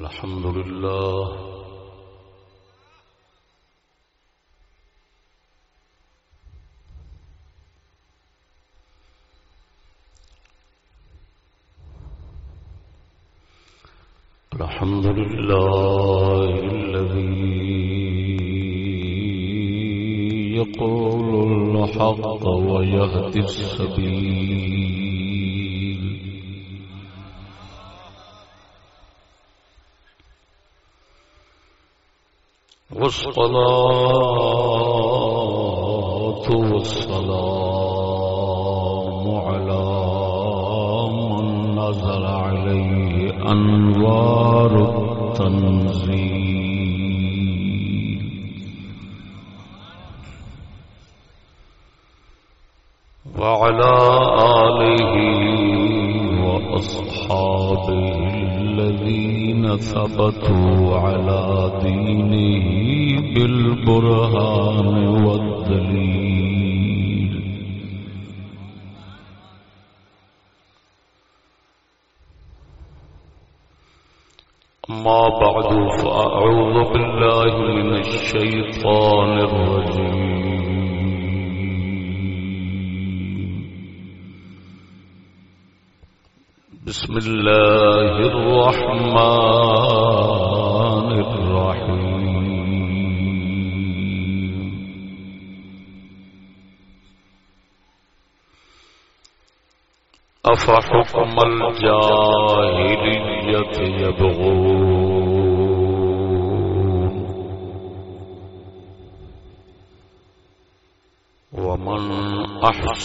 الحمد لله الحمد لله الذي يقول الحق ويهدي السبيل والصلاة والسلام على من نزل عليه أنوار التنزيل. وعلى آله وأصحابه الذين ثبتوا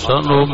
أحسن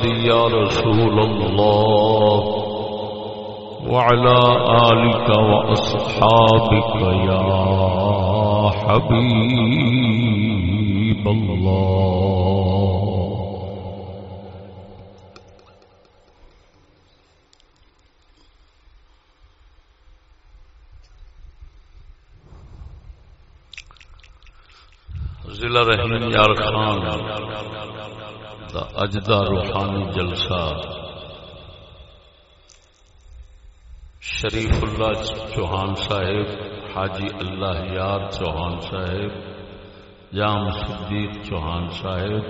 يا سيدي يا رسول الله وعلى آلك وأصحابك يا حبيب الله دا اجدا روحانی جلسہ شریف اللہ چوہان صاحب، حاجی اللہ یار چوہان صاحب، جام صدیق چوہان صاحب،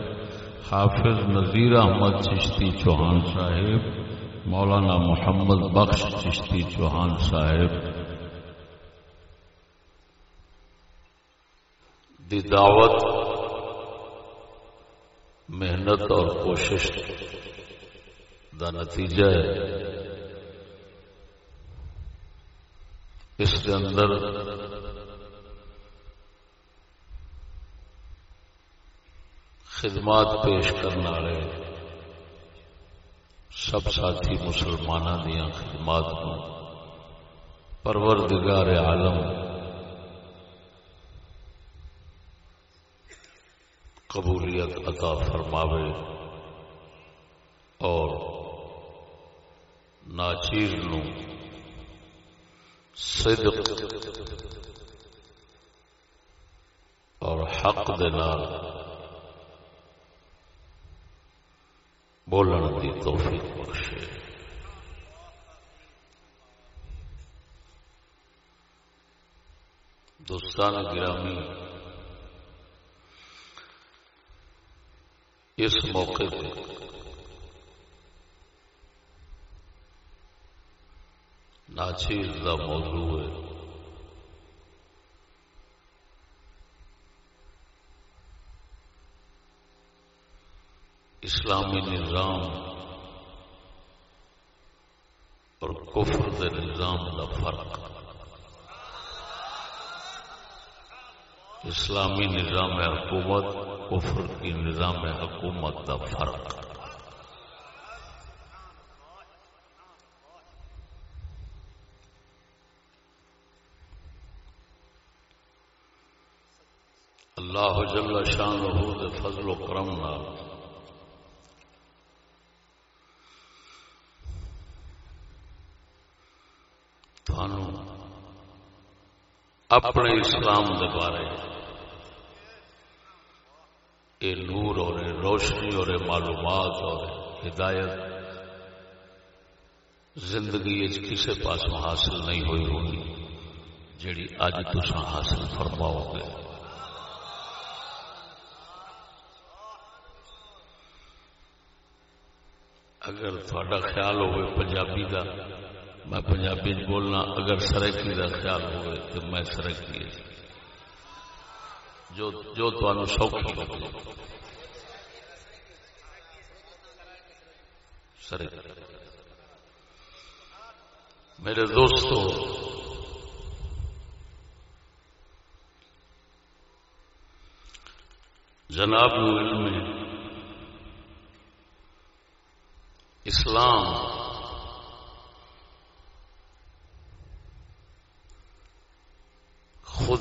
حافظ نذیر احمد چشتی چوہان صاحب، مولانا محمد بخش چشتی چوہان صاحب۔ دی دعوت محنت اور کوشش دا نتیجہ ہے۔ اس کے اندر خدمات پیش کرنے والے سب ساتھی مسلمانوں دیا خدمات پروردگار عالم قبولیت عطا فرماوے اور ناچیر نو صدق اور حق دے بولن دی توفیق بخشے۔ دوستان گرامی اس موقع پہ۔ ناچیر کا موضوع ہے۔ اسلامی نظام اور کفر دے نظام کا فرق۔ اسلامی نظام حکومت کفر کی نظام حکومت کا فرق۔ اللہ جل شان دے فضل و کرم نال۔ اپنے اسلام دے بارے اے نور اور روشنی اور معلومات اور ہدایت، زندگی کسی پاس حاصل نہیں ہوئی ہوگی جیڑی اج تسا حاصل فرماؤ گے۔ اگر تھوڑا خیال ہوئے پنجابی کا میں پنجابی بولنا، اگر سرکی کا خیال ہوئے تو میں سرکی جو جو تمہیں سوکھی لگے سرکی میرے دوستو جناب علم اسلام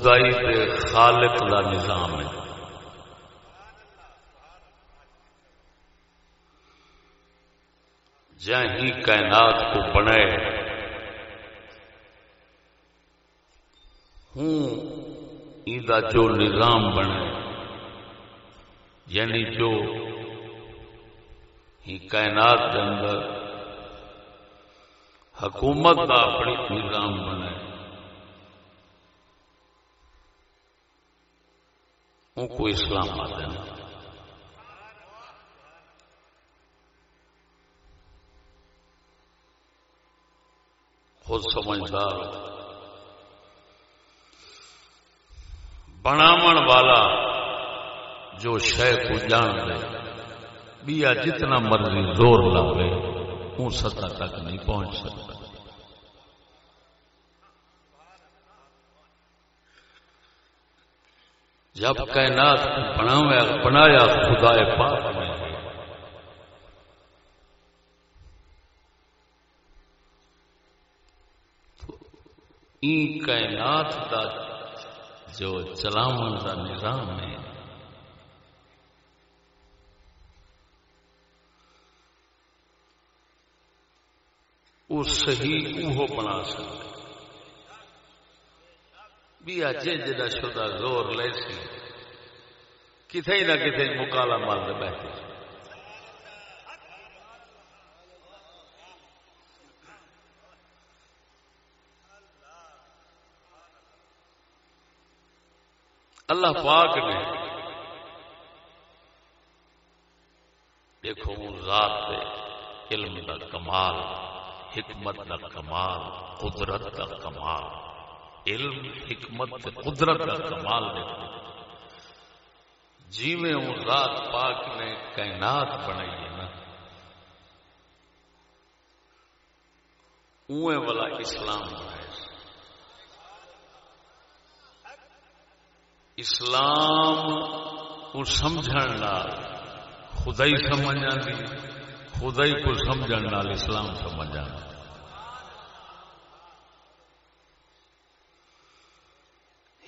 خدائی کے خالق کا نظام ہے۔ ہی کائنات کو بنائے، ہوں جو نظام بنے یعنی جو ہی کائنات کے اندر حکومت کا اپنی نظام بنے۔ ان کو اسلام آتے ہیں خود سمجھدار بناو والا جو شہ کو جان دے بیا جتنا مرضی زور لگے وہ سطح تک نہیں پہنچ سکتا۔ جب کائنات بنایا بنایا خدا پاک نے۔ کائنات کا جو چلاو کا نظام ہے۔ وہ صحیح وہ بنا سکتے بھی اج جا شدہ زور لے سی۔ کتنے نہ کتنے مکالا مارد بیٹھے۔ اللہ پاک نے دیکھو ذات دے علم دا کمال، حکمت دا کمال، قدرت دا کمال۔ علم، حکمت، قدرت کا کمال دیکھو جی میں وہ ذات پاک نے کائنات بنائی ہے نا۔ اوے والا اسلام بنایا۔ اسلام کو سمجھن خدائی سمجھ آتی خدائی کو سمجھن اسلام سمجھ آنا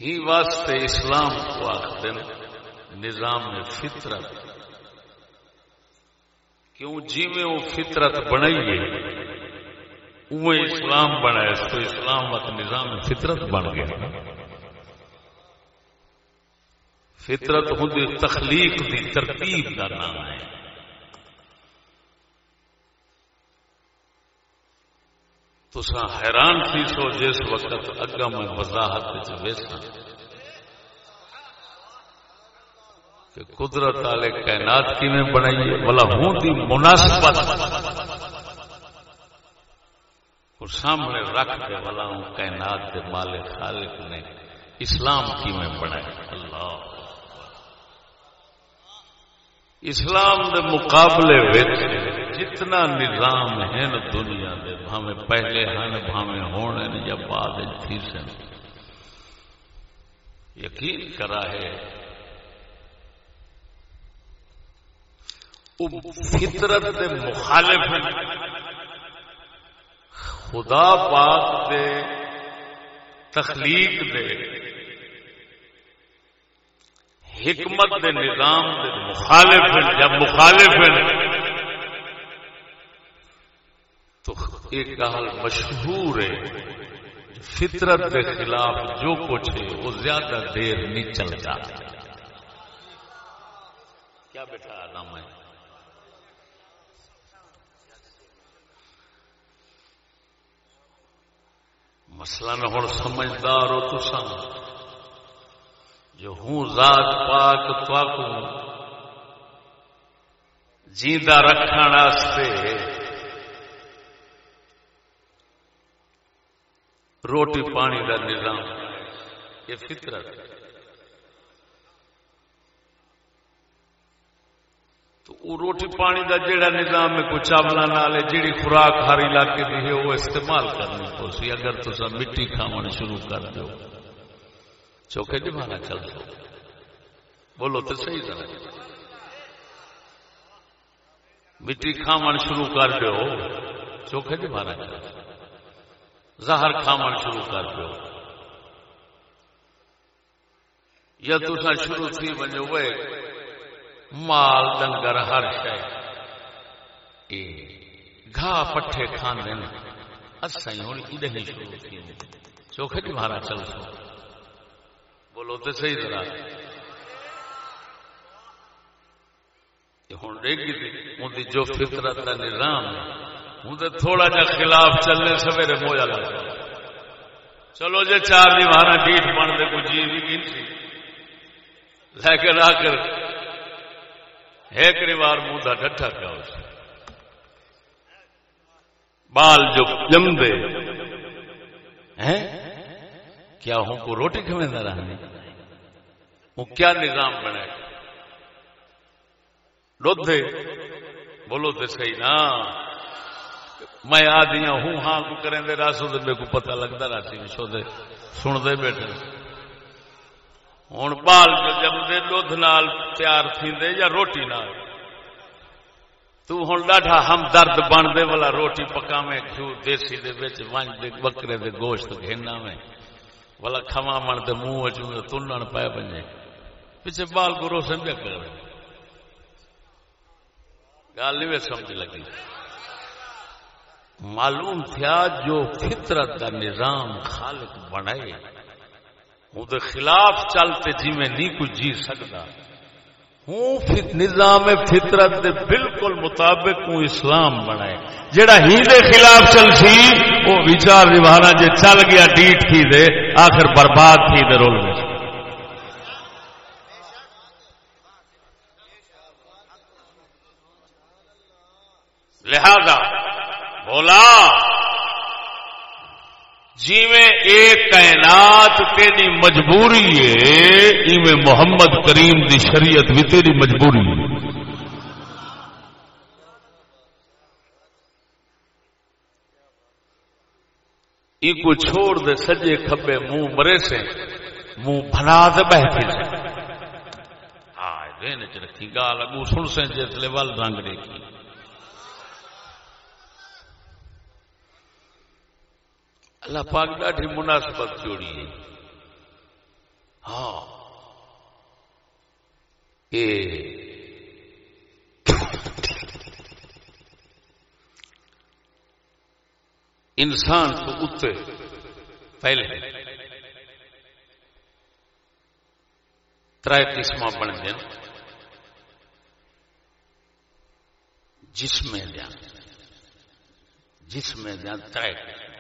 ہی واسطے اسلام کو آخر نظام فطرت۔ کیوں جی میں وہ فطرت بنائیے وہ اسلام بنا تو اسلام وقت نظام فطرت بن گیا۔ فطرت خود تخلیق کی ترتیب کا نام ہے۔ تو حیران تھی سو جس وقت اگا میں وضاحت ویسا کہ قدرت والے کائنات کی میں بنائیے بلا ہوں دی مناسبت اور سامنے رکھ کے بلا ہوں کائنات کے مالک خالق نے اسلام کی میں بنائے اللہ اسلام دے مقابلے جتنا نظام ہے دنیا دے بھاوے پہلے ہیں بھاوے ہونے یا بعد سن۔ یقین کرا ہے فطرت دے مخالف خدا پاک دے تخلیق دے۔ حکمت دے نظام دے مخالف ہیں جب مخالف ہیں تو ایک گال مشہور ہے فطرت کے خلاف جو کچھ ہے وہ زیادہ دیر نہیں چلتا۔ کیا بیٹا نام ہے؟ مسئلہ نہ ہوں سمجھدار ہو تو سم جو ہوں ذات پاک پاک جیندہ رکھنے روٹی پانی کا نظام۔ یہ فطرت۔ تو وہ روٹی پانی کا جڑا نظام ہے کوئی چاول نال جیڑی خوراک ہر علاقے کی ہے وہ استعمال کرنی پو سی اگر تو مٹی کھاون شروع کر دو چوکھے جمانا چل دو بولو تو صحیح طرح۔ مٹی کھاون شروع کر دو چوکھے جمانا چل زہر کھاون شروع کر دو یا تو شروع تھی بنو وہ مال ڈنگر ہر شہ گھا پٹھے کھانے اصل ہوں ادھر شروع تھی چوکھے کی چل سو بولو تو صحیح طرح۔ ہوں ڈیگی تھی جو فطرت کا نظام ہے ہوں تو تھوڑا جا خلاف چلنے سویرے موجا لگ چلو جی چار دی مارا ڈیٹ بن کوئی جی بھی گنتی لیکن آ کر۔ ایک بار منہ کا ڈٹھا پیا اس بال جو جم دے کیا ہوں؟ کو روٹی کھویں رہنے وہ کیا نظام بنا دھد بولو تو صحیح نا۔ میں آدیا ہوں ہاں کو کریں دے راسو دے، میرے کو پتہ لگتا راسی سو دے سن دے بیٹھے۔ ہوں بال جو جمدے دھد نال تیار تھی یا روٹی نال۔ تو ہوں ڈاٹا ہم درد بن دے والا روٹی پکا میں گھیو دیسی دے بچ ونج دے، بکرے دے گوشت گھینا میں۔ والا کھوا من دے منہ چ تنن پائے بنے پیچھے بال گرو سمجھا کر گل نہیں سمجھ لگی معلوم تھیا جو فطرت کا نظام خالق بنائے وہ خلاف چلتے جی میں نہیں کچھ جی سکتا ہوں نظام فطرت دے بالکل مطابق ہوں اسلام بنائے۔ جڑا ہی دے خلاف چل سی وہ وچار نبھانا جے چل گیا، ڈیٹ تھی دے، آخر برباد تھی دے رول میں۔ لہذا بولا جی ایک کائنات تیری مجبوری ہے، ایویں محمد کریم دی شریعت بھی تیری مجبوری ہے۔ کو چھوڑ دے، سجے کھبے منہ مرے سے منہ بنا دے بہتے ہاں رکھی گال اگو سن سے جسلے ول رنگ دیکھی۔ اللہ پاک ڈاڈی مناسبت جوڑی ہے۔ ہاں۔ انسان تو اتنے پہلے تر قسم بن گیا جسم دیا جسم دیا تر قسم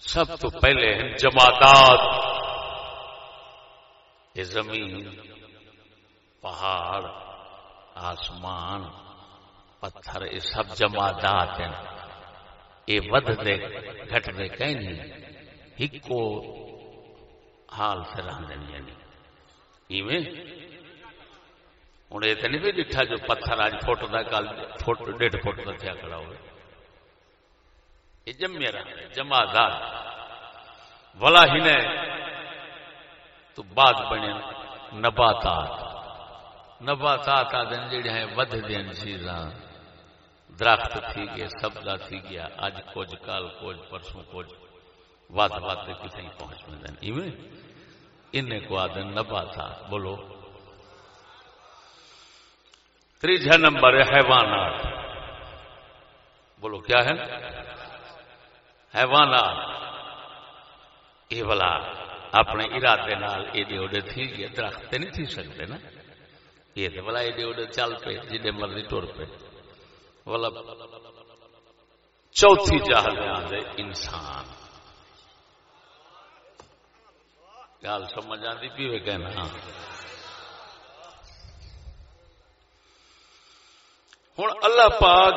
سب تو پہلے ہیں جمادات۔ یہ زمین، پہاڑ، آسمان، پتھر، یہ سب جمادات ہیں۔ یہ ود دے گھٹ دے کہیں نہیں، ہکو حال سے رہنے یعنی ایویں؟ ہوں، یہ تو نہیں بھی ڈٹھا جو پتھر آج فٹ کا کل فٹ ڈیڑھ فٹ کا تھیا کھڑا ہوئے۔ یہ جمیا رہا جمادات ولا ہی نے تو بعد بنے نباتات۔ نباتات آدھے جڑے ہیں ود دین چیزاں۔ درخت تھی گئے، سبزہ تھی گیا اج کچھ، کل کچھ، پرسوں کچھ۔ ود ود کتنے پہنچ میں دین۔ ایویں انہیں کو آدن نبا تھا بولو۔ تیجا نمبر ہے حیوانات۔ بولو کیا ہے؟ حیوانات۔ یہ بلا اپنے ارادے نال ایڈے اوڈے تھی گئے درخت نہیں تھی سکتے نا۔ یہ تو بلا ایڈے اوڈے چل پے جی مرضی ٹر پے۔ بلا چوتھی جہل دے انسان۔ گل سمجھ آتی پی کہنا ہوں اللہ پاک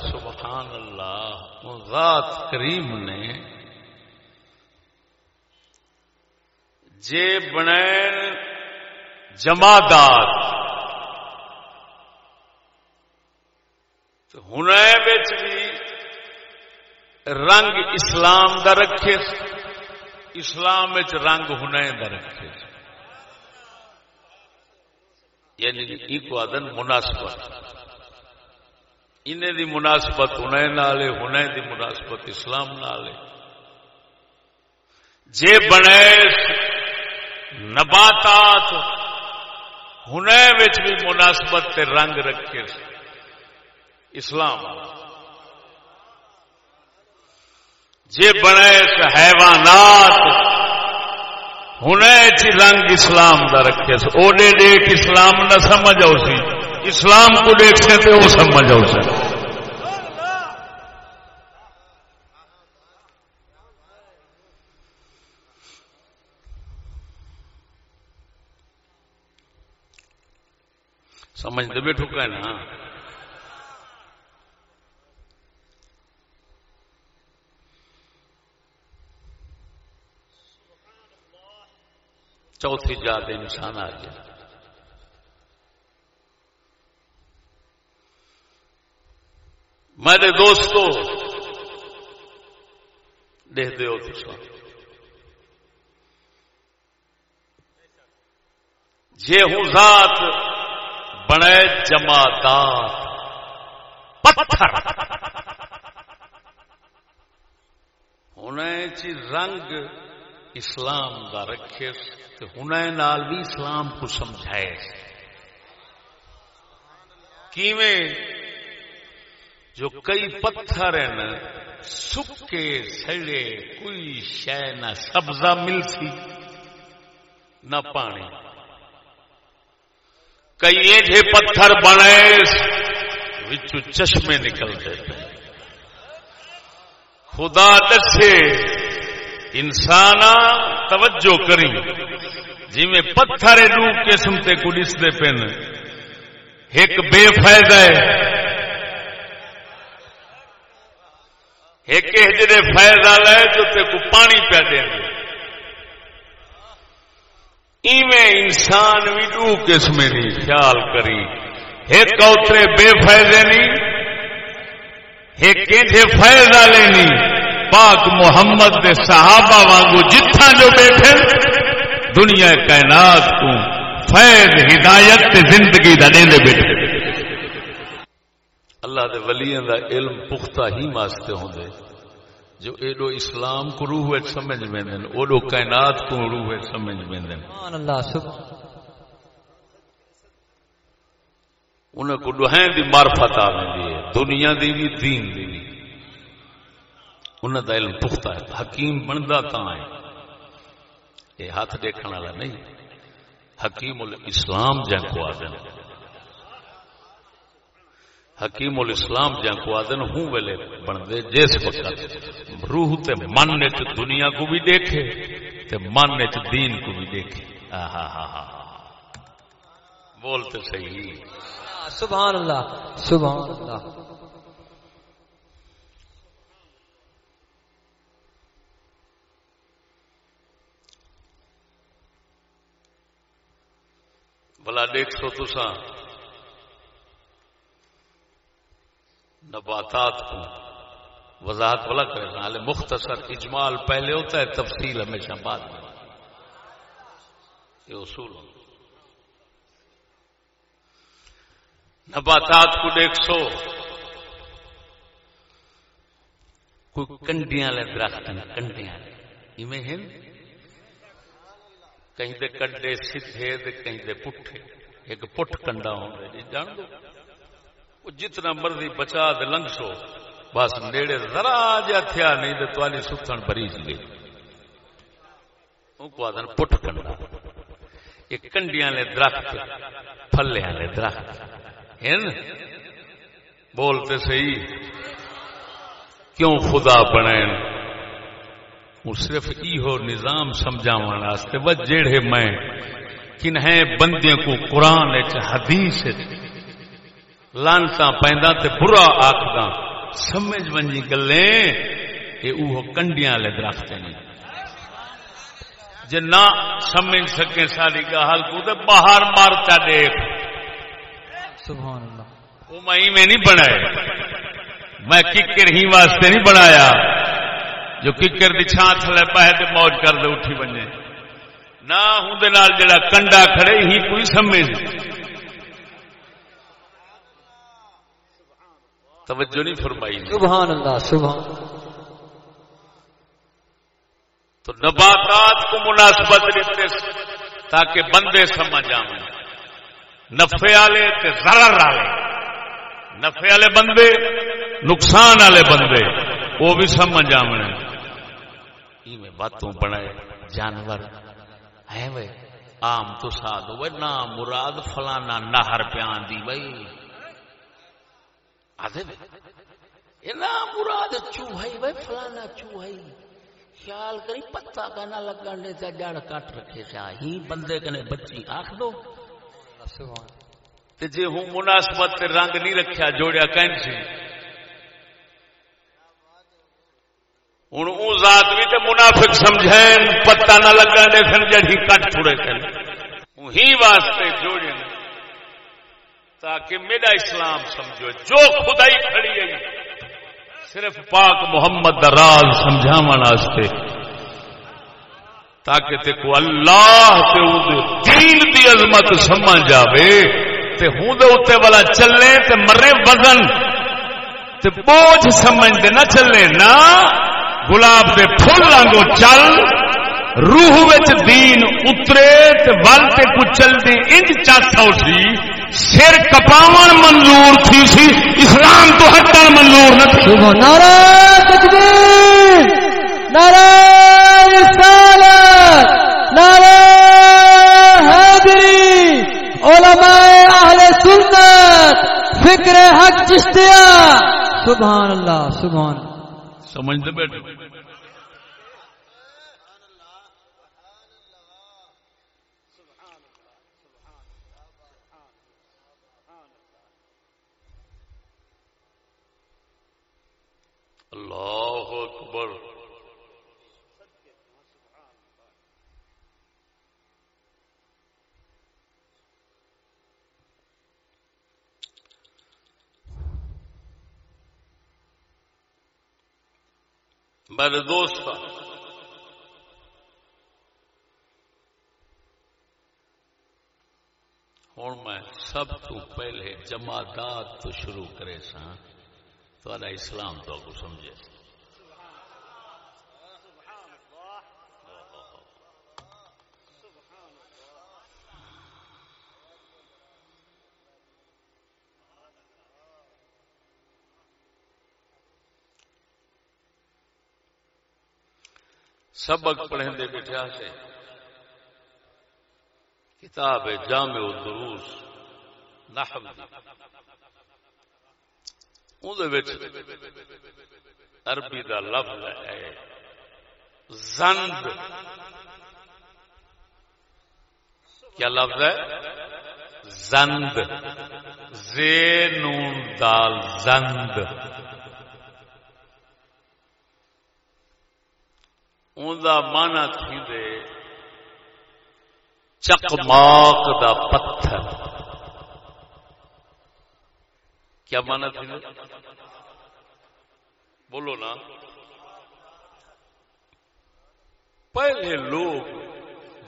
سبحان اللہ ذات کریم نے جے بنے جمادات ہن بھی رنگ اسلام دا رکھے، اسلام رنگ ہن دا رکھے۔ یعنی کو آدن مناسبت۔ انہیں دی مناسبت ہن نالے ہن دی مناسبت اسلام نالے جے بنے نباتات ہن بھی مناسبت تے رنگ رکھے۔ اسلام جے بنے حیوانات ہن رنگ اسلام دا رکھے۔ اوڈے دیکھ اسلام نہ سمجھ آؤ سی۔ اسلام کو دیکھتے تھے وہ سمجھ آؤ سر سمجھتے بیٹھو کہ نا ہاں۔ چوتھی جات انسان آ گیا۔ میرے دوستو دیکھ دے ہو تو جے ہوں ذات بنے جماعتات پتھر۔ ہونے چی رنگ اسلام دا رکھے ہونے نال بھی اسلام کو سمجھائے۔ کیویں؟ جو کئی پتھر ہیں سکے سڑے کوئی شہ نہ، سبزہ مل سی نہ پانی۔ کئی ایجے پتھر بنے چشمے نکلتے تھے خدا دسے انسان توجہ کری۔ جی میں پتھر دو قسم سے گڑستے پن ایک بے فائدہ ہے۔ ایک جڑے فیض والا ہے جو تے کو پانی پیا دے ایویں انسان بھی دو قسم نہیں خیال کری۔ ایک اوترے بے فائدے نہیں ایک کہتے فیض والے نہیں پاک محمد دے صحابہ وانگو جتھا جو بیٹھے، دنیا کائنات کو فیض، ہدایت تے زندگی دا دے بیٹھے۔ اللہ دے ولیاں دا علم پختہ ہی واسطے ہوندے۔ جو ایڈو اسلام کو روح ہے سمجھ میں دین اوڈو کائنات کو روح ہے سمجھ میں دین سبحان اللہ سبحان انہیں کو دوہیں دی معرفت آ دی ہے دنیا دی بھی دین دی بھی انہیں دا علم پختہ ہے حکیم بندا تا ہے؟ یہ ہاتھ دیکھنے والا نہیں حکیم الاسلام جن کو آدم حکیم الاسلام جہاں کو آدن ہوں ویلے بن دے جس وقت روح تے من نے دنیا کو بھی دیکھے تے من نے دین کو بھی دیکھے۔ آہا ہا ہا بولتے صحیح۔ سبحان اللہ سبحان اللہ۔ بلا دیکھ سو تو نباتات کو وضاحت والا کرے مختصر اجمال پہلے ہوتا ہے، تفصیل ہمیشہ بعد میں۔ یہ اصول نباتات کو دیکھ سو۔ کوئی کنڈیاں لے درخت کنڈیاں۔ ہیں؟ کہیں دے کنڈے سیدھے کہیں دے پٹھے۔ ایک پٹھ کنڈا ہوندے جی جان دو۔ جتنا مرضی بچا دے لنگ سو بس نیڑے ذرا جا تھیا نہیں تو توالی ستن بریج گئی ان کو آدھن پٹھ کنڈا یہ کنڈیاں لے درخت پھلیاں لے درخت ہیں بولتے صحیح کیوں خدا بنائیں وہ صرف ایہو نظام سمجھاون واسطے وہ جیڑے میں کنہیں بندیاں کو قرآن وچ حدیث وچ لانتا پیندا تے برا آکھدا۔ سمجھ ونجی گلیں۔ یہ اوہ کنڈیاں والے درخت نہیں جے نہ سمجھ سکے ساری گال کو تے باہر مارتا دیکھ۔ سبحان اللہ وہ میں نہیں بنائے۔ میں ککر ہی واسطے نہیں بنایا۔ جو ککر دی چھان تھلے پائے تے موج کر دے اٹھی بنے نہ ہوں دے نال جڑا کنڈا کھڑے ہی کوئی سمجھ۔ توجہ نہیں فرمائی سبحان اللہ سبحان تو نباتات کو مناسبت دیتے تاکہ بندے سمجھ آئیں نفے والے تے ضرر والے نفے والے بندے نقصان والے بندے وہ بھی سمجھ میں باتوں بنائے جانور۔ ہے وہ عام تو ساتھ وہ نہ مراد فلانا نہر پیان دی بھائی آدھے یہ نہ مراد چوہائی بھائی، فلانا چوہائی، خیال کری پتا کا نہ لگن دے تے جڑ کٹ رکھے سا ہی بندے کنے بچی آکھ دو۔ تے جے ہوں مناسبت تے رنگ نہیں رکھیا، جوڑیا کہیں جی۔ سی ہوں او ذات بھی تے منافق سمجھین پتا نہ لگن دے سن جڑی کٹ چھڑے سن ہی واسطے جوڑے۔ تاکہ میرا اسلام سمجھو، جو خدائی کھڑی ہے، صرف پاک محمد دا راز سمجھاون واسطے۔ تاکہ تے کو اللہ تے دین دی عظمت سمجھ آوے تے ہوں دے اوتے والا چلے تے مرے وزن۔ تے بوجھ سمجھ دے نہ چلے نا گلاب دے پھول لانگو چل۔ روح وچ دین اترے تے ول تے کو چل دے انج چاسا اٹھی سر کپاون منظور تھی سی اسلام تو ہٹن منظور نہ تھی۔ سبحان نعرہ تکبیر نعرہ رسالت نعرہ حیدری علماء اہل سنت فکر حق چشتیہ سبحان اللہ سبحان سمجھتے بیٹھے اللہ اکبر۔ میرے دوست ہوں میں سب تو پہلے جماعت تو شروع کرے سا تھوڑا اسلام تو کو سمجھے۔ سبق پڑھیں دے بیٹھا سے کتاب ہے جامع الدروس، نحو۔ عربی دا لفظ ہے۔ زند۔ کیا لفظ ہے؟ زند۔ زینون دال زند۔ اون مانا تھی دے چکماک دا پتھر۔ کیا مانا تھی بولو نا۔ پہلے لوگ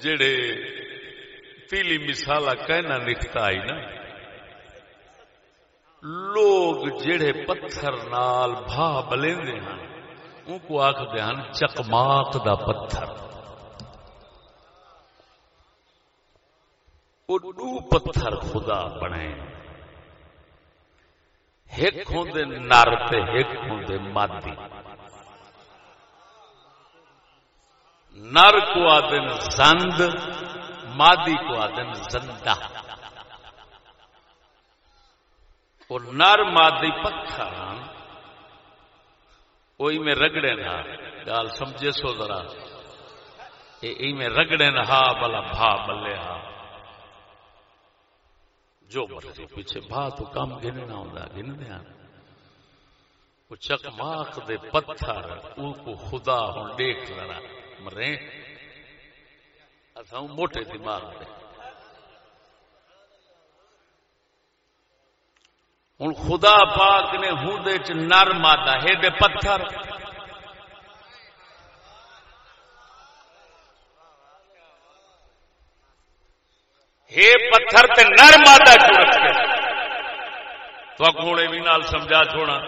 جڑے پیلی مثالا کہنا لکھتا آئی نا، لوگ جڑے پتھر نال بھا بلیندے ہیں ان کو آخر ہیں چکماک دا پتھر۔ وہ دو پتھر خدا بنے ایک ہوں نر ایک ہوں مادی۔ نر کو آدن زند، مادی کو آدن زندہ۔ اور نر، مادی پتھر وہی میں رگڑے نہ۔ گال سمجھے سو ذرا۔ میں رگڑے نہ بلا، بھا بلے، ہا۔ جو مرضی پیچھے بھا تو کام گنے نہ ہوتا گن دیا وہ چکماک دے پتھر، او کو خدا ہوں دیکھ لڑا مرے؟ اصا موٹے دماغ دے۔ ہوں خدا پاک نے ہوں دے چ نر مادہ ہے دے پتھر۔ ہے پتھر تے نر مادہ کیوں رکھے تو گھوڑے بھی نال سمجھا چھوڑا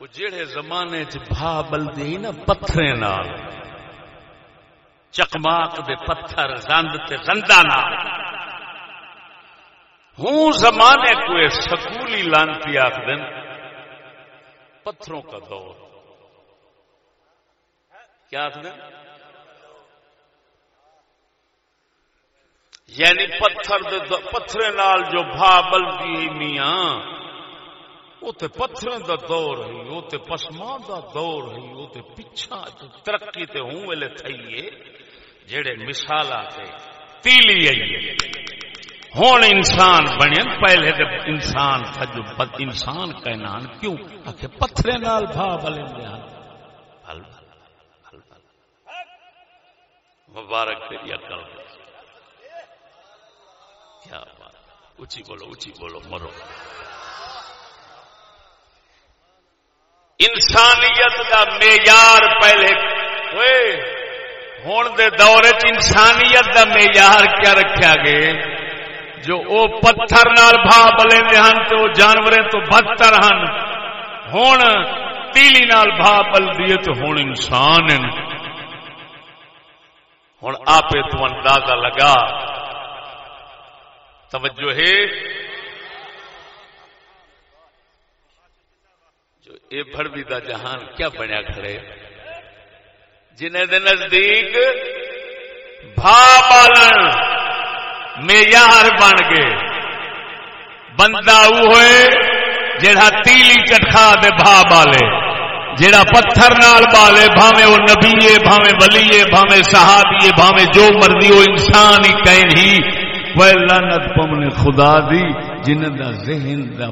وہ جڑے زمانے چ بھا بلدی نا پتھرے نال، چکماک دے پتھر، زند تے زندہ نال۔ ہوں زمانے کو سکولی لانتی آخ دن پتھروں کا دور۔ کیا آخ دن یعنی پتھر دے پتھرے نال جو بھا بلدی میاں، وہ تے پتھریں دا دور ہے، وہ تے پسمان دا دور ہے، وہ تے پچھا ترقی تے ہوں ویلے تھئیے جڑے مثال آتے تیلی آئیے ہون انسان بنے، پہلے دے انسان تھا، جو بد انسان کا نام کیوں؟ آکے پتھرے نال بھا بلیں دے مبارک تیری اکل کیا بات؟ اچھی بولو اچھی بولو، مرو۔ انسانیت کا معیار پہلے ہون دے دور انسانیت کا معیار کیا رکھا گئے؟ جو او پتھر نال بھا بلے ہن تو جانور تو بدتر ہن۔ ہون تیلی نال بھا بل دیے تو ہون انسان ہوں آپ تو اندازہ لگا۔ توجہ ہے۔ جو اے بھڑوی دا جہان کیا بنیا کھڑے۔ جنہیں دے نزدیک بھا بالن معیار بن گئے۔ بندہ او ہوئے جڑا تیلی چٹکا دے بھا بالے جڑا پتھر نال بالے بھاوے وہ نبی بھاوے ولی بھاوے صحابی بھاوے جو مرضی وہ انسان ہی کہیں ہی۔ وہ لانت پمن خدا دی جن دا ذہن دا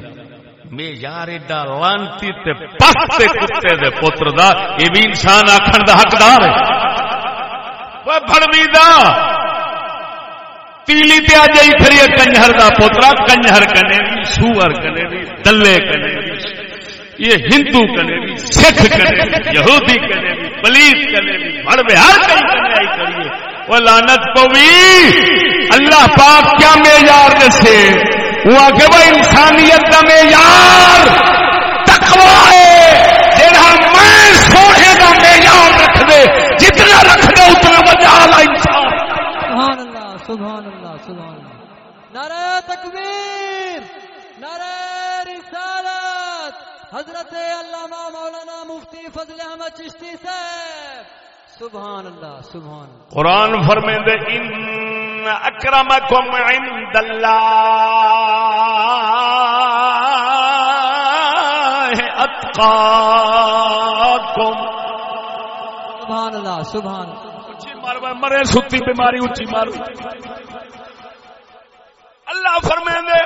معیار ایڈا لانتی تے پستے کتے دے پتر دا، یہ بھی انسان آخر دا حقدار ہے۔ وہ بھڑوی دا۔ تیلی تے آ جائی پھر یہ کنجر دا پوترا کنجر کنے بھی سور کنے بھی دلے کنے بھی یہ ہندو کنے بھی، سکھ کنے بھی، یہودی کنے بھی پلیس کنے بھی بڑوے ہر کئی کریے وہ لانت پوی۔ اللہ پاک کیا معیار دسے وہ آگے وہ انسانیت کا معیار۔ تقوا ہے۔ جہاں میں سونے کا معیار رکھ دے جتنا رکھ دے اتنا بچا لا انسان۔ سبحان اللہ سبحان اللہ سبحان اللہ۔ نعرہ تکبیر، نعرہ رسالت۔ حضرت علامہ مولانا مفتی فضل احمد چشتی صاحب سبحان اللہ سبحان اللہ قرآن فرمیندے ان اکرمکم عند اللہ اتقاکم. سبحان اللہ سبحان اچھی مار مرے ستی بیماری اچھی مارو اللہ فرمیندے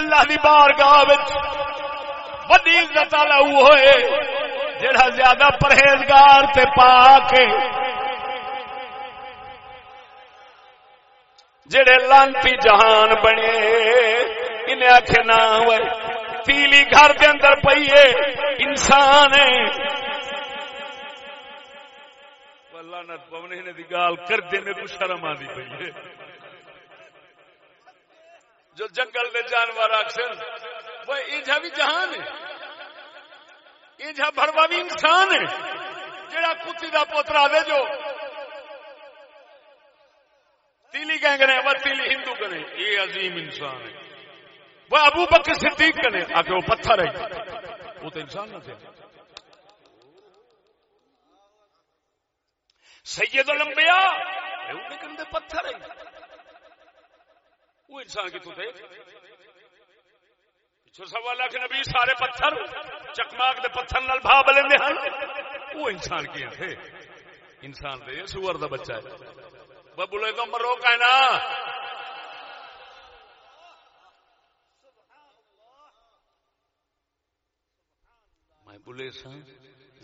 اللہ دی بارگاہ وچ وڈی عزت والا ہوئے جڑا زیادہ پرہیزگار تے پاک ہے۔ جڑے لانتی جہان بنے، انہیں آخ نہ ہوئے۔ تیلی گھر دے اندر پئیے انسان ہے۔ لانت پونے نے گال کر دینے کو شرم آدھی پئی ہے۔ جو جنگل دے جانور اکثر وہ ایجا بھی جہان ہے ایجا بڑوا بھی انسان ہے جڑا کتی دا پوترا دے جو تیلی کہیں گے وہ تیلی ہندو کرے یہ عظیم انسان ہے وہ ابو بکر صدیق کرے آ کے وہ پتھر ہے وہ تو انسان نہ تھے سید الانبیاء وہ کہندے پتھر ہے وہ انسان کی تو تھے سوا لاکھ نبی سارے پتھر چکماک دے پتھر نال بھا بلندے ہن؟ وہ انسان کی تھے انسان دے سور دا بچہ ہے۔ وہ بولے تو مرو کا نا میں بولے سا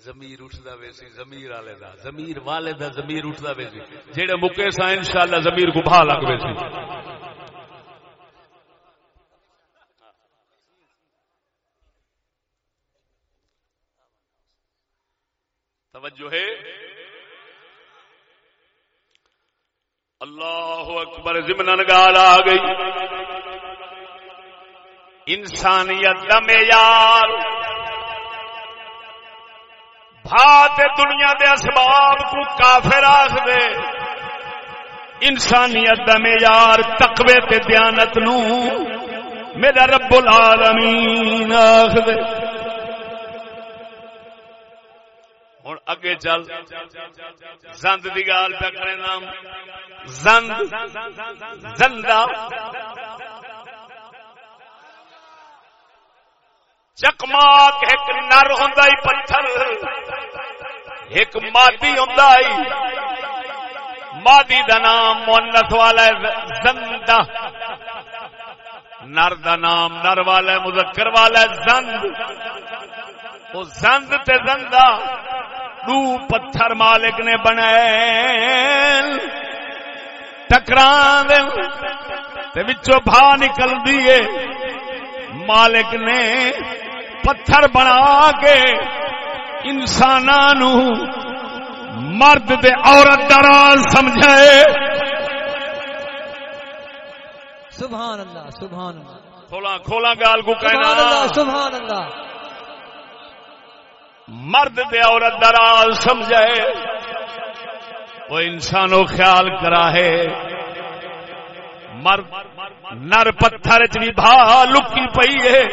زمیر اٹھتا ویسی زمیر والے دا زمیر والے دا زمیر اٹھتا ویسی جہے مکے سا انشاءاللہ زمیر کو بھا لگ ویسی توجہ ہے۔ اللہ اکبر ضمن گال آ گئی۔ انسانیت دا معیار۔ بھات دنیا دے اسباب کو کافر آخ دے۔ انسانیت دا معیار تقوی تے دیانت نو میرا رب العالمین آخ دے۔ اگے چل۔ زند کی گال پہ کرے نام۔ زند۔ زندہ۔ چکماک ایک نر ہوں پتھر۔ ایک مادی ہوں مادی دا نام مونس والا زندہ۔ نر دا نام نر والا مذکر والا زند۔ وہ زند تے زندہ۔ دو پتھر مالک نے بنائے۔ ٹکران دے بھا نکل دیے مالک نے پتھر بنا کے انسان مرد دے عورت دراز سمجھائے۔ سبحان اللہ سبحان اللہ۔ کھولا کھولا گال کو سبحان اللہ کہنا سبحان اللہ۔ مرد دے عورت دراز سمجھائے وہ انسانوں خیال کرا ہے مرد نر پتھر چ بھی بھا لکی پئی ہے۔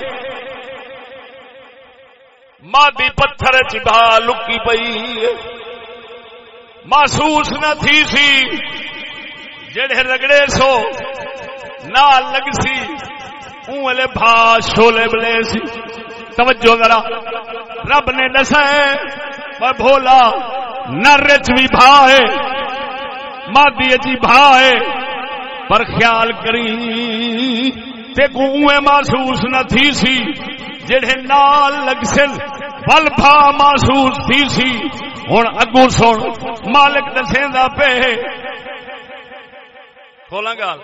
مادی پتھر چ بھا لکی پئی ہے۔ محسوس نہ تھی سی۔ جڑے رگڑے سو نال لگ سی اون بھا شولے بلے سی۔ توجہ ذرا۔ رب نے دسا ہے بھولا، نر چ بھی بھا ہے، مادی چ بھا ہے۔ پر خیال کری، تے گوئے محسوس نہ تھی سی، جڑے نال لگ سن بل بھا محسوس تھی سی۔ ہن اگو سن، مالک دسیندا پے کھولاں گا۔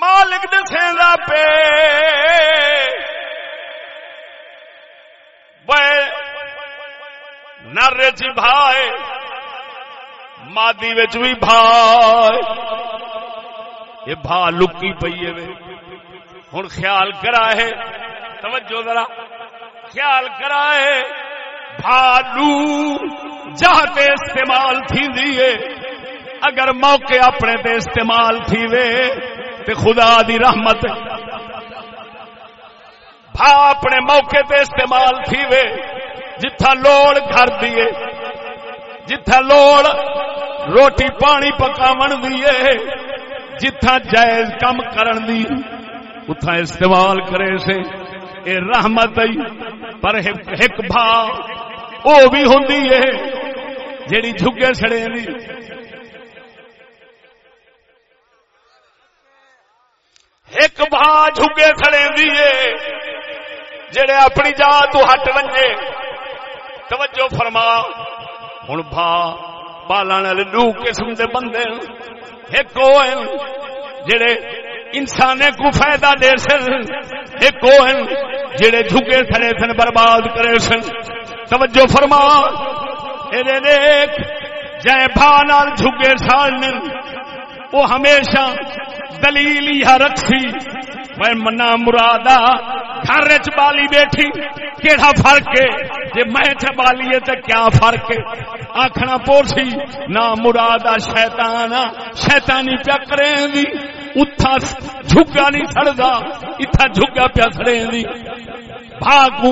مالک دسیندا پے نر چ بھائے، مادی وچ بھی بھائے۔ یہ بھا لکی پئی ہے ہن خیال کرا ہے توجہ ذرا۔ خیال کرا ہے بھالو جہاں استعمال تھی دیئے اگر موقع اپنے تے استعمال تھی وے، تے خدا دی رحمت بھا اپنے موقع تے استعمال تھی وے جتھا لوڑ گھر دیے جتھا لوڑ روٹی پانی پکاون دیے جتھا جائز کم کرن دی اتھا استعمال کرے سے۔ اے رحمت ای، پر ایک بھا، او بھی ہوندی ہے جیڑی جھگے سڑے دی۔ ایک بھا جھگے سڑے دی ہے جڑے اپنی جا تو ہٹ ونجے۔ توجہ فرما۔ ہن بھا پالن والے دو قسم دے بندے ایک وہ ہیں جڑے انسان کو فائدہ دے سن۔ ایک وہ ہیں جڑے جھکے سنے سن، برباد کرے سن۔ توجہ فرما۔ اے دیکھ جائے بھا نال جھکے سال وہ ہمیشہ دلیل یا رکھی۔ میں منا مرادا، گھر چ بالی بیٹھی، کیڑا فرق ہے؟ جی میں چبالی ہے تو کیا فرق ہے؟ آخنا پوسی نہ مراد شیطان شیطانی پیا کریں اتھا جھگا نہیں سڑدا اتھا جھگا پیا سڑیں دی بھاگو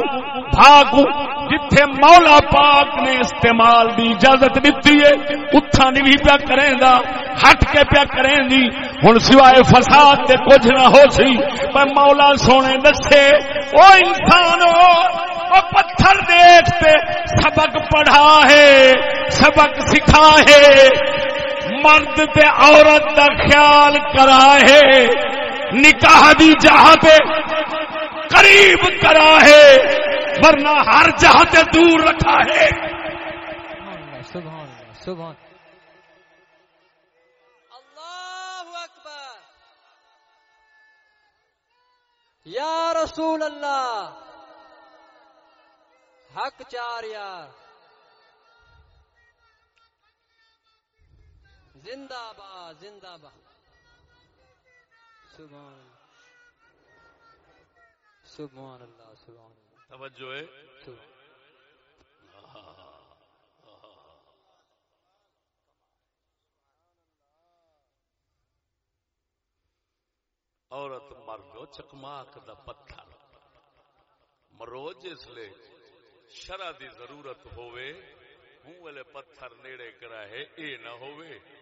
بھاگو جتھے مولا پاک نے استعمال دی اجازت دیتی ہے اتھا نہیں بھی پیا کریں دا ہٹ کے پیا کریں دی ہن سوائے فساد تے کچھ نہ ہو سی پر مولا سونے دسے او انسانو او پتھر دیکھتے سبق پڑھا ہے سبق سکھا ہے مرد تے عورت کا خیال کرا ہے۔ نکاح دی جہاں پہ قریب کرا ہے۔ ورنہ ہر جہاں سے دور رکھا ہے۔ سبحان اللہ سبحان اللہ اکبر۔ یا رسول اللہ، حق چار یار۔ زندہ باد زندہ باد۔ سبحان سبحان اللہ سبحان اللہ۔ توجہ ہے۔ عورت مرد چکماک دا پتھر۔ مرو جس لے شرع دی ضرورت ہوئے ہوں والے پتھر نیڑے کرا ہے اے نہ ہوئے۔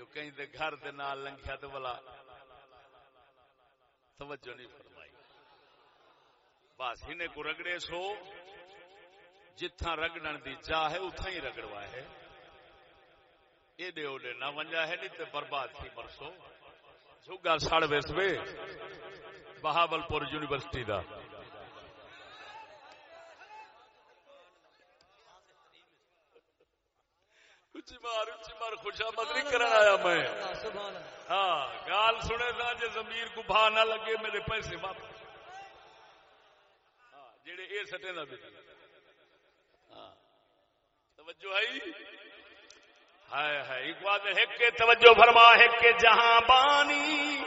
جو کہیں دے گھر دے نال لنگیا دے والا توجہ نہیں فرمائی۔ بس ہنے کو رگڑے سو۔ جتھاں رگڑن دی چاہ ہے اتھاں ہی رگڑوا ہے۔ ایڈے اوڈے نہ ونجا ہے، نہیں تے برباد تھی مرسو۔ جھگا سڑ ویس وے بہاول پور یونیورسٹی دا۔ اچھی مار اچھی مار خوشامد نہیں کرنا آیا میں۔ ہاں گال سنے تھا جی زمیر کو بھا نہ لگے، میرے پیسے واپس۔ ہاں جڑے اے سٹے نہ ہاں۔ توجہ ہے؟ ہائے ہائے، ایک بات ہے کہ توجہ فرما ہے کہ جہاں بانی۔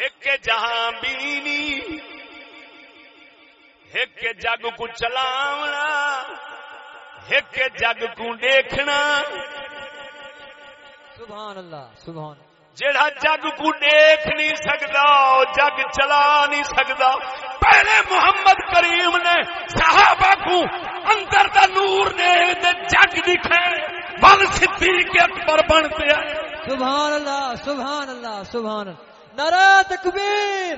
ہے جہاں بینی۔ ہے جگ کو چلاونا۔ کہ جگ کو دیکھنا۔ سبحان اللہ سبحان جڑا جگ کو دیکھ نہیں سکتا جگ چلا نہیں سکتا پہلے محمد کریم نے صحابہ کو اندر دا نور نے تے جگ دکھے۔ بل صدیق اکبر بنتے آئے سبحان اللہ سبحان اللہ سبحان اللہ۔ نعرہ تکبیر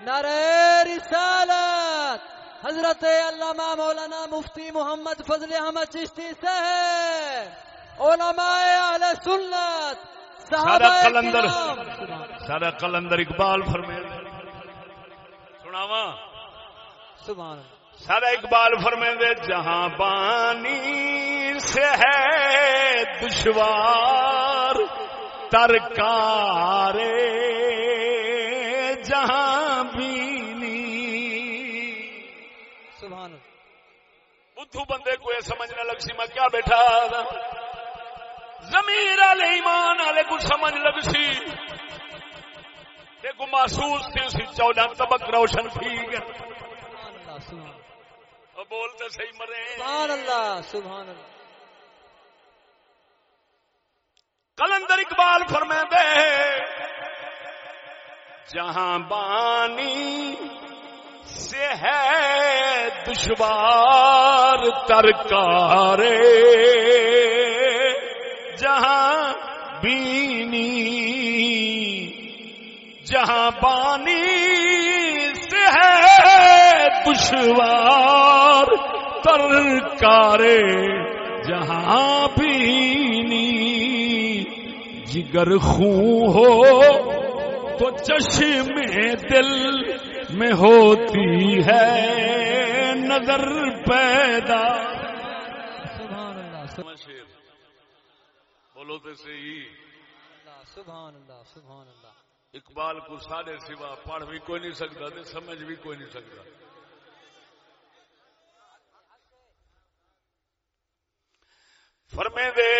نعرہ رسالت۔ حضرت علامہ مولانا مفتی محمد فضل احمد چشتی صاحب علماء اہل سنت سارا کرام۔ سارا قلندر اقبال فرمائے۔ سناواں۔ سبحان سارا اقبال فرمے دے جہاں بانی سے ہے دشوار ترکار بدھو بندے کو یہ سمجھنا لگ سی میں کیا بیٹھا؟ زمیر والے ایمان والے کو سمجھ لگ سی۔ دیکھو محسوس تھی اسی چودہ طبق روشن تھی بولتے صحیح مرے۔ سبحان اللہ سبحان اللہ کلندر اقبال فرمے دے جہاں بانی سے ہے دشوار ترکار جہاں بینی، جہاں بانی سے ہے دشوار ترکارے۔ جہاں بینی جگر خون ہو تو چشم دل میں ہوتی ہے نظر پیدا۔ سبحان اللہ سبحان بولو تو صحیح۔ سبحان اللہ سبحان اللہ۔ اقبال کو سارے سوا پڑھ بھی کوئی نہیں سکتا تے سمجھ بھی کوئی نہیں سکتا۔ فرمے دے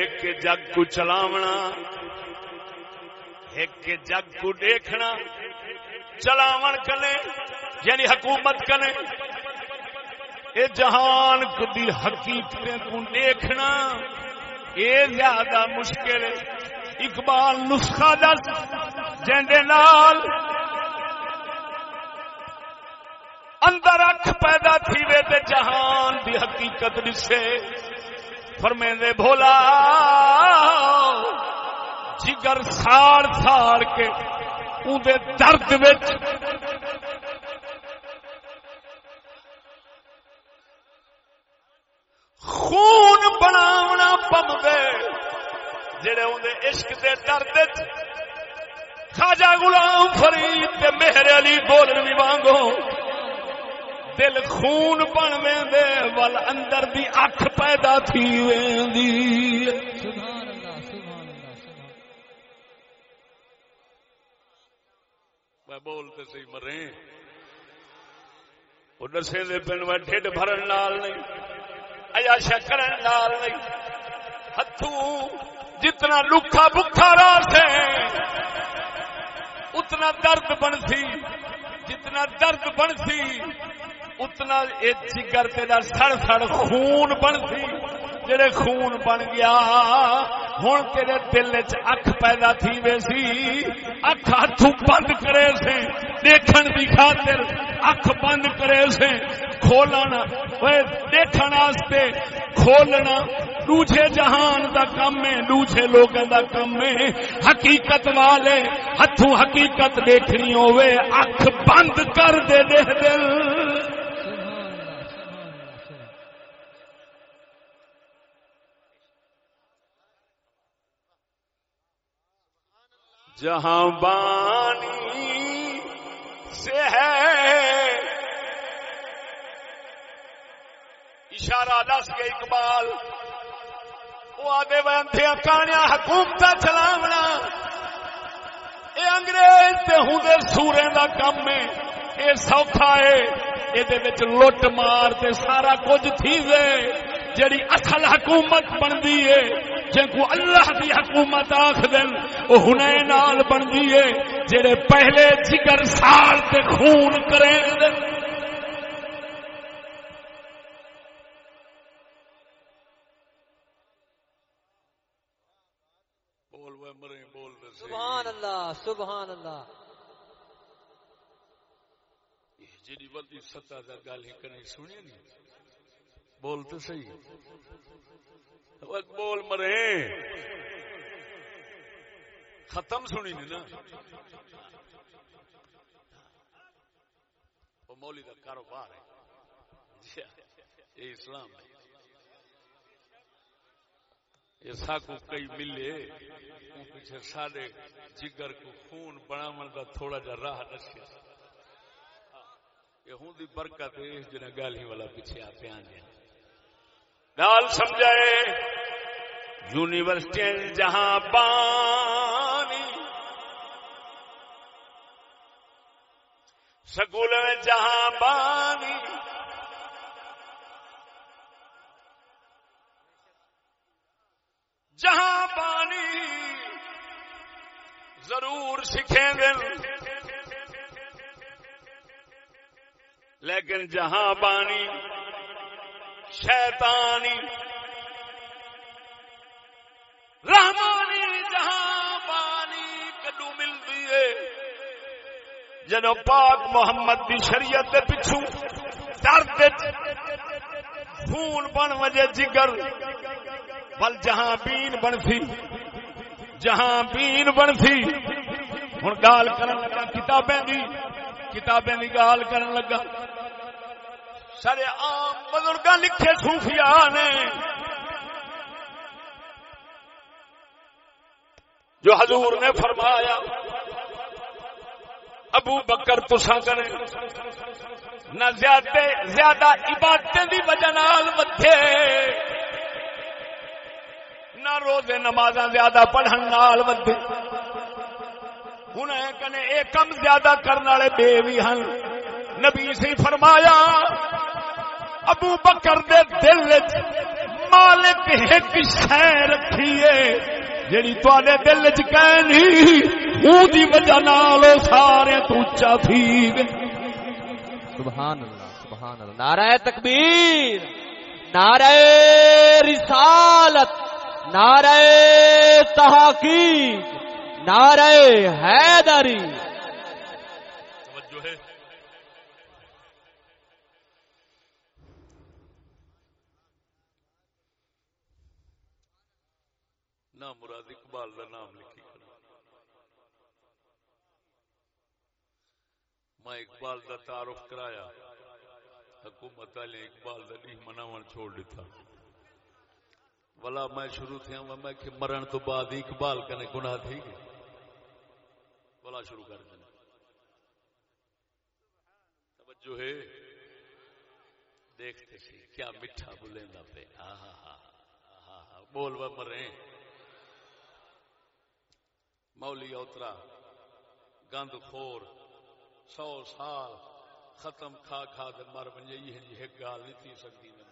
ایک جگ کو چلاونا ایک جگ کو دیکھنا۔ چلاون کنے یعنی حکومت کنے۔ اے جہان دی حقیقت کو دیکھنا یہ زیادہ مشکل۔ ہے اقبال نسخہ دس جندے نال اندر اکھ پیدا تھی وے تے جہان دی حقیقت دسے۔ فرمے دے بھولا، جگر ساڑ ساڑ کے اندے درد وچ۔ خون بناونا پم دے۔ جڑے اندر عشق دے درد خاجا غلام فرید تے مہر علی بولن بھی وانگو۔ دل خون بن ویندے، ول اندر دی اکھ پیدا تھی ویندی۔ سبحان سبحان میں بولتے سی مرے۔ وہ دسے دے پن میں ڈھڈ بھرن نال نہیں ایا شکرن نال نہیں۔ ہتھو جتنا لکھا بکھا راس ہے، اتنا درد بن سی جتنا درد بن سی اتنا یہ جگر تیرا سڑ سڑ خون بن سی جڑے خون بن گیا ہوں تیرے دل چ اکھ پیدا تھی وے سی، اکھ ہاتھ بند کرے سے دیکھن دی خاطر اکھ بند کرے سے کھولنا اوے دیکھن واسطے کھولنا دوجے جہان دا کم ہے دوجے لوگوں دا کم ہے۔ حقیقت والے ہاتھوں حقیقت دیکھنی ہوے اکھ بند کر دے دے دل۔ جہاں بانی سے ہے۔ اشارہ دس کے اقبال۔ وہ آدھے بنتے کانیا حکومت چلاونا۔ یہ انگریز تے ہوں دے سورے دا کم ہے۔ یہ سوکھا ہے۔ یہ لٹ مار تے سارا کچھ تھی وے جڑی اصل حکومت بنتی ہے جن کو اللہ دی حکومت آخ دن وہ ہنے نال بنتی ہے جڑے پہلے جگر سال تے خون کریں دن بول وے مرے بول دے سی۔ سبحان اللہ سبحان اللہ۔ یہ جڑی ودی سطح دا گل ہی کرنی سنی نہیں بول تو صحیح بول مرے۔ ختم سنی نہیں نا۔ وہ مولی دا کاروبار ہے۔ یہ اسلام ہے۔ یہ ساکو کئی ملے۔ پیچھے سارے جگر کو خون بناون دا تھوڑا جا راہ دسیا۔ یہ ہوں دی برکت ہے، اس جنہ گال والا پیچھے آپ پہ آنے گال سمجھائے۔ یونیورسٹی جہاں بانی۔ سکول میں جہاں بانی۔ جہاں بانی۔ ضرور سکھیں گے۔ لیکن جہاں بانی۔ شیطانی رحمانی جہاں بانی کدو ملتی ہے۔ جدو پاک محمد دی شریعت دے پچھو درد خون بن وجے جگر، بل جہاں بین بن سی۔ جہاں بین بن سی۔ ہوں گال کرن لگا، کتابیں دی کتابیں دی گال کرن لگا۔ سارے عام بزرگ لکھے صوفیاء نے۔ جو حضور نے فرمایا، ابو بکر تسا کرے نہ زیادہ زیادہ عبادتیں دی وجہ نال ودھے نہ روزے نماز زیادہ پڑھن نال ودھے ہن کنے، اے کم زیادہ کرن والے بے بھی ہن۔ نبی سے فرمایا، ابو بکر دے دل مالک ایک شے رکھی ہے، جیڑی تے دل چ وجہ نال سارے تو تھی۔ سبحان اللہ سبحان اللہ۔ نعرہ تکبیر، نعرہ رسالت، نعرہ تحقیق، نعرہ حیدری۔ مراد اقبال کا نام لکھی۔ کھڑا۔ میں اقبال کا تعارف کرایا۔ حکومت والے اقبال کا نہیں مناو چھوڑ دیتا۔ بلا میں شروع تھیا میں کہ مرن تو بعد اقبال کنے گناہ تھی۔ گئے بلا شروع کر دینا توجہ ہے۔ دیکھتے سی کیا میٹھا بولیندا پہ۔ آہا ہا آہا ہا بول وہ مرے۔ مولی اوترا، گند خور، سو سال ختم کھا کھا کے مر ونجے یہ جی ایک گال نہیں تھی سکتی میں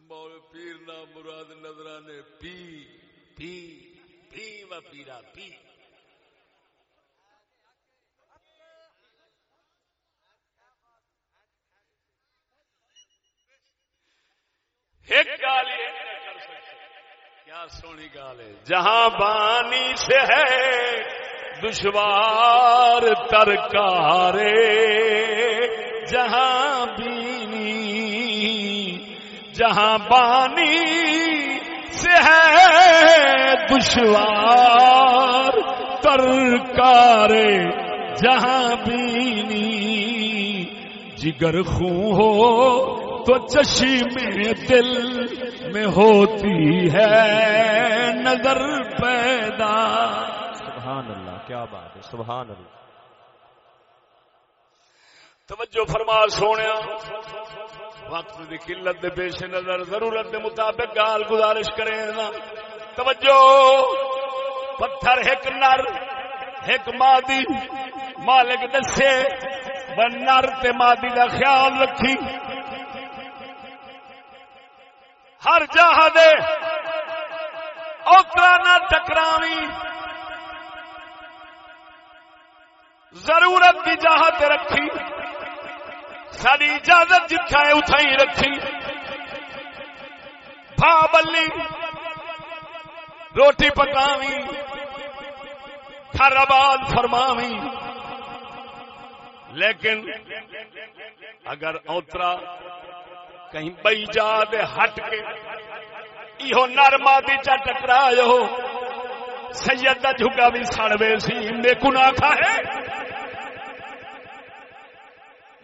مول پیر نا مراد نظرانے، پی پی پی و پیرا، پی۔ ایک گال کیا سونی گال ہے؟ جہاں بانی سے ہے، دشوار ترکارے۔ جہاں بینی، جہاں بانی سے ہے، دشوار ترکارے۔ جہاں بینی، جگر خون ہو تو چشی میں دل میں ہوتی ہے نظر پیدا۔ سبحان اللہ کیا بات ہے سبحان اللہ۔ توجہ فرما سونے وقت کی قلت دے پیش نظر ضرورت دے مطابق گال گزارش کریں نا۔ توجہ پتھر ایک نر ایک مادی مالک دسے نر تے مادی کا خیال رکھی۔ ہر جہاں دے اوترا نہ ٹکراوی ضرورت کی جہاں رکھی ساری اجازت جتھا ہے اتھا ہی رکھی۔ بھا بلی، روٹی پکاوی، گھر آباد فرماوی۔ لیکن اگر اوترا کہیں بئی جا دے ہٹ کے۔ یہ نرما دی چا ٹکرایا ہو سید دا جھگا بھی سڑوے سی۔ میں کنا کھائے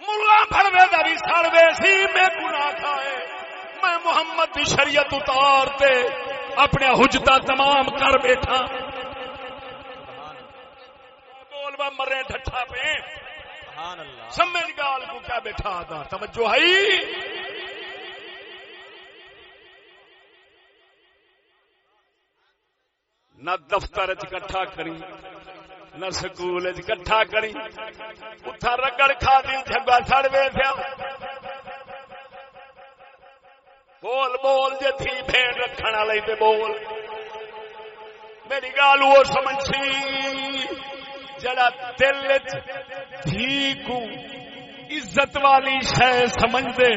ملا بھروے دا بھی سڑوے سی۔ میں کنا کھائے میں محمد دی شریعت اتار تے اپنے حجتا تمام کر بیٹھا۔ بول با مرے ڈھٹا پہ سمجھ گال کو کیا بیٹھا تھا توجہ ہے نہ دفتر کٹھا کری، نہ سکول کٹھا کری۔ اتھا رگڑ کھا دی جھگا سڑ وے تھیا۔ بول بول جے تھی بھیڑ رکھن والے تے بول۔ میری گال وہ سمجھ سی، جڑا دل وچ کو عزت والی شہ سمجھ دے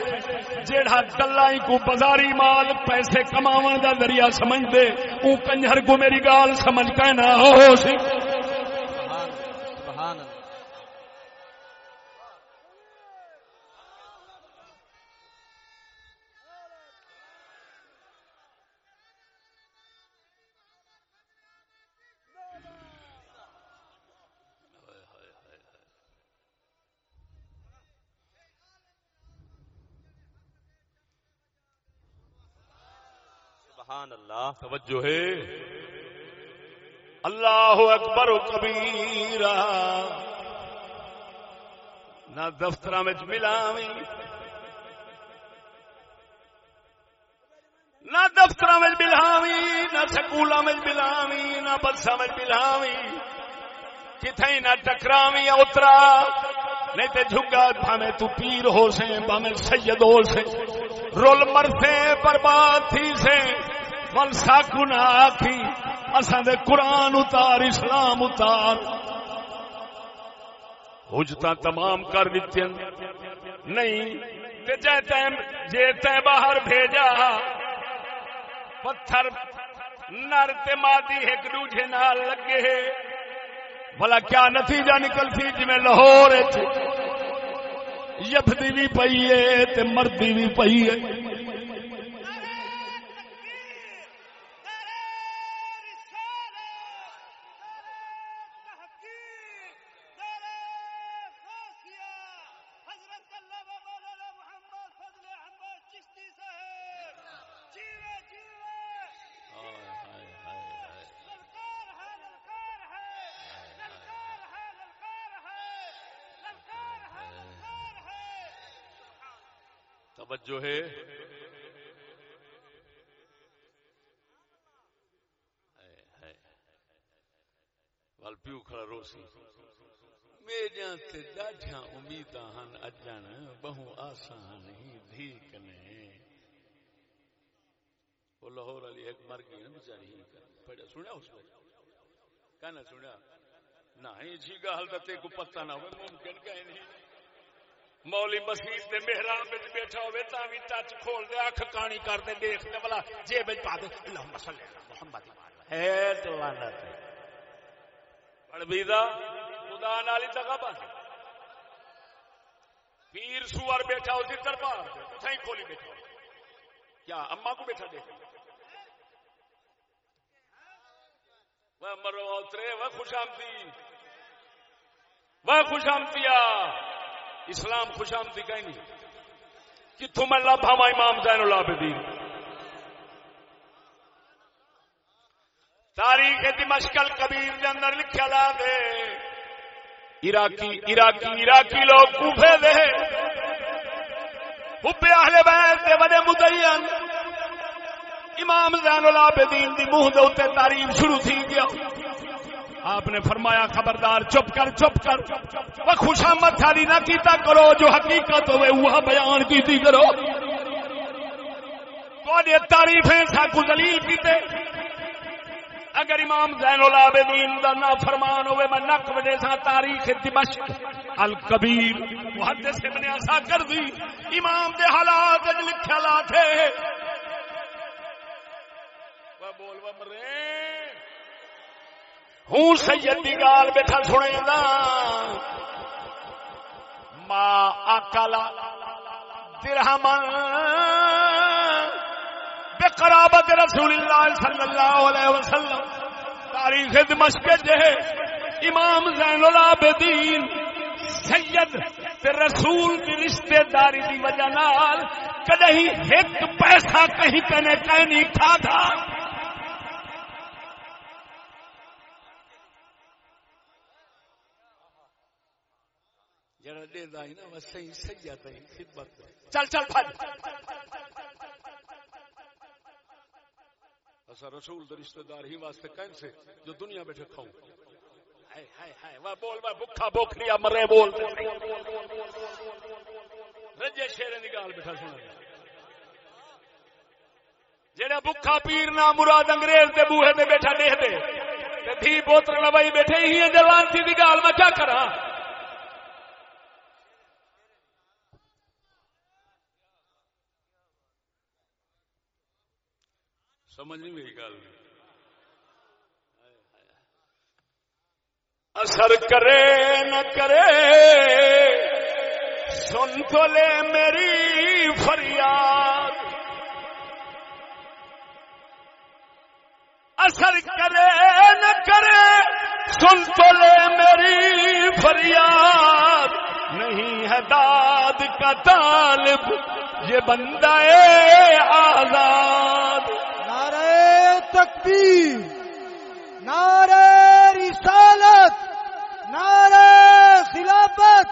جیڑا دلائی کو بازاری مال پیسے کماون دا ذریعہ سمجھ دے او کنجر کو میری گال سمجھ کہنا نہ ہو سی سبحان اللہ۔ توجہ ہے۔ اللہ اکبر و کبیرہ۔ نہ دفتر ملاوی نہ دفتر میں ملاوی نہ سکول میں ملاوی نہ بسا میں ملاوی کتھے نہ ٹکراوی اترا نہیں تے جھگا، بھامے تو پیر ہو سے بھامے سید ہو سے رول مر سے برباد تھی سے ول ساکو نہ آخی اساں دے قرآن اتار، اسلام اتار۔ حجت تمام کر دیتے نہیں، تے جے تیم جے تے باہر بھیجا۔ پتھر، نر تے مادی ایک دوجے نال لگے۔ بھلا کیا نتیجہ نکل سی جی میں لاہور یفدی بھی پئی ہے تے مردی بھی پئی ہے۔ کھڑا روسی میرے تے ڈاڈیاں امیداں ہن، اجن بہو آسان ہی دھی کنے وہ لاہور والی ایک مر گئی نا بیچاری، ہی پڑھا سنیا اس کو؟ کہنا سنیا؟ نہ ہی جی گل تے کو پتہ نہ ہو ممکن کہ نہیں۔ مولی مسیح دے محراب وچ بیٹھا ہوے تا وی ٹچ کھول دے اکھ کانی کر دے، دیکھ تے بلا جیب وچ پا دے۔ اللہم صلی علی محمد ہے تو لعنت پڑھ بیدا خدا نال دغا بن۔ پیر سوار بیٹھا اسی دربار تے کھولی بیٹھا۔ کیا اما کو بیٹھا دیکھ وہ مرو اترے، وہ خوش آمدی وہ خوش آمدیا اسلام خوش آمدی کہیں نہیں۔ کتوں میں لبھا امام زین العابدین۔ تاریخ دمشکل کبیر کے اندر لکھا لا دے۔ عراقی عراقی عراقی لوگ کوفے دے۔ حب اہل بیت دے بڑے مدین امام زین العابدین دی منہ دے اوتے تعریف شروع تھی گیا۔ آپ نے فرمایا، خبردار، چپ کر چپ کر۔ وہ خوشامد خالی نہ کیتا کرو، جو حقیقت ہوئے وہ بیان کیتی کرو۔ تو تعریفیں ساکو دلیل کیتے۔ اگر امام زین العابدین دا نا فرمان ہوئے، میں نق وجہ سا تاریخ دمشق، الکبیر محدث ابن ایسا کر دی امام دے حالات اج لکھا لا تھے۔ وہ بول، وہ مرے۔ ہوں سید کی گال بیٹھا سنے نا ماں اکلا درہم قرابت رسول اللہ صلی اللہ علیہ وسلم تاریخ دمشق جے امام زین العابدین سید تے رسول کی رشتہ داری دی وجہ نال کدی ایک پیسہ کہیں کنے کہیں نہیں کھا تھا۔ جڑا دے دا ہی نا وہ صحیح سید ہے خدمت۔ چل چل بھاج اسا رسول دے رشتہ دار ہی واسطے کہیں سے، جو دنیا بیٹھے کھاؤں۔ ہائے ہائے ہائے بول بھکھا مرے، بول۔ رجے شیرے دی گال بیٹھا سنا جڑا بھکھا پیر نہ مراد انگریز دے بوہے تے بیٹھا دیکھ دے تے بوتر لوائی بیٹھے ہی ہیں جلانتی دی گال میں کیا کراں؟ سمجھ نہیں میری گل۔ اثر کرے نہ کرے، سن تو لے میری فریاد۔ اثر کرے نہ کرے، سن تو لے میری فریاد۔ نہیں ہے داد کا طالب، یہ بندہ آزاد۔ تکبیر، نعرہ رسالت، نعرہ خلافت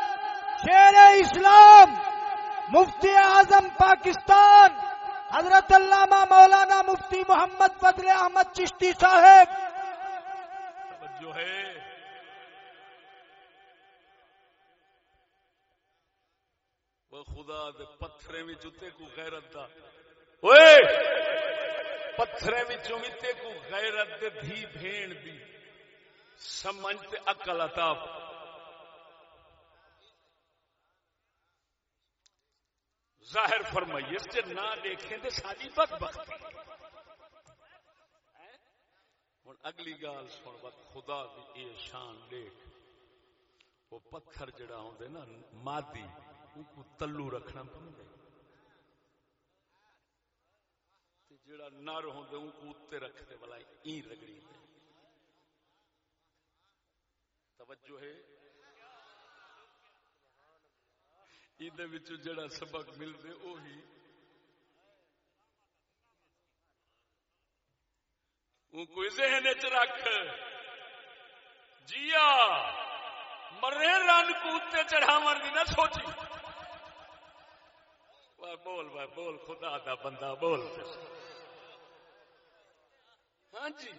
شیر اسلام، مفتی اعظم پاکستان، حضرت علامہ مولانا مفتی محمد بدر احمد چشتی صاحب۔ جو ہے۔ وہ خدا دے پتھرے بھی جتے کو غیرت دا۔ اوئے! پتھرے وچوں بھی کو غیرت دے دھی بھین دی۔ سمجھ اکل عقل عطا۔ ظاہر فرمائیے جے نہ دیکھیں تے ساری بدبختی۔ ہن اگلی گال سن وقت خدا دی اے شان دیکھ۔ وہ پتھر جڑا ہوندے نا، مادی ان کو تلو رکھنا پوندا جڑا نر ہوں ان کو اتنے رکھنے والا ای رگڑی دے۔ توجہ ہے۔ جڑا سبق ملتے وہی کوئی ذہن چ رکھ۔ جیا، مرے رن کوتے چڑھاو کی نہ سوچی۔ بول بھائی بول، خدا دا بندہ بول۔ ہاں جی۔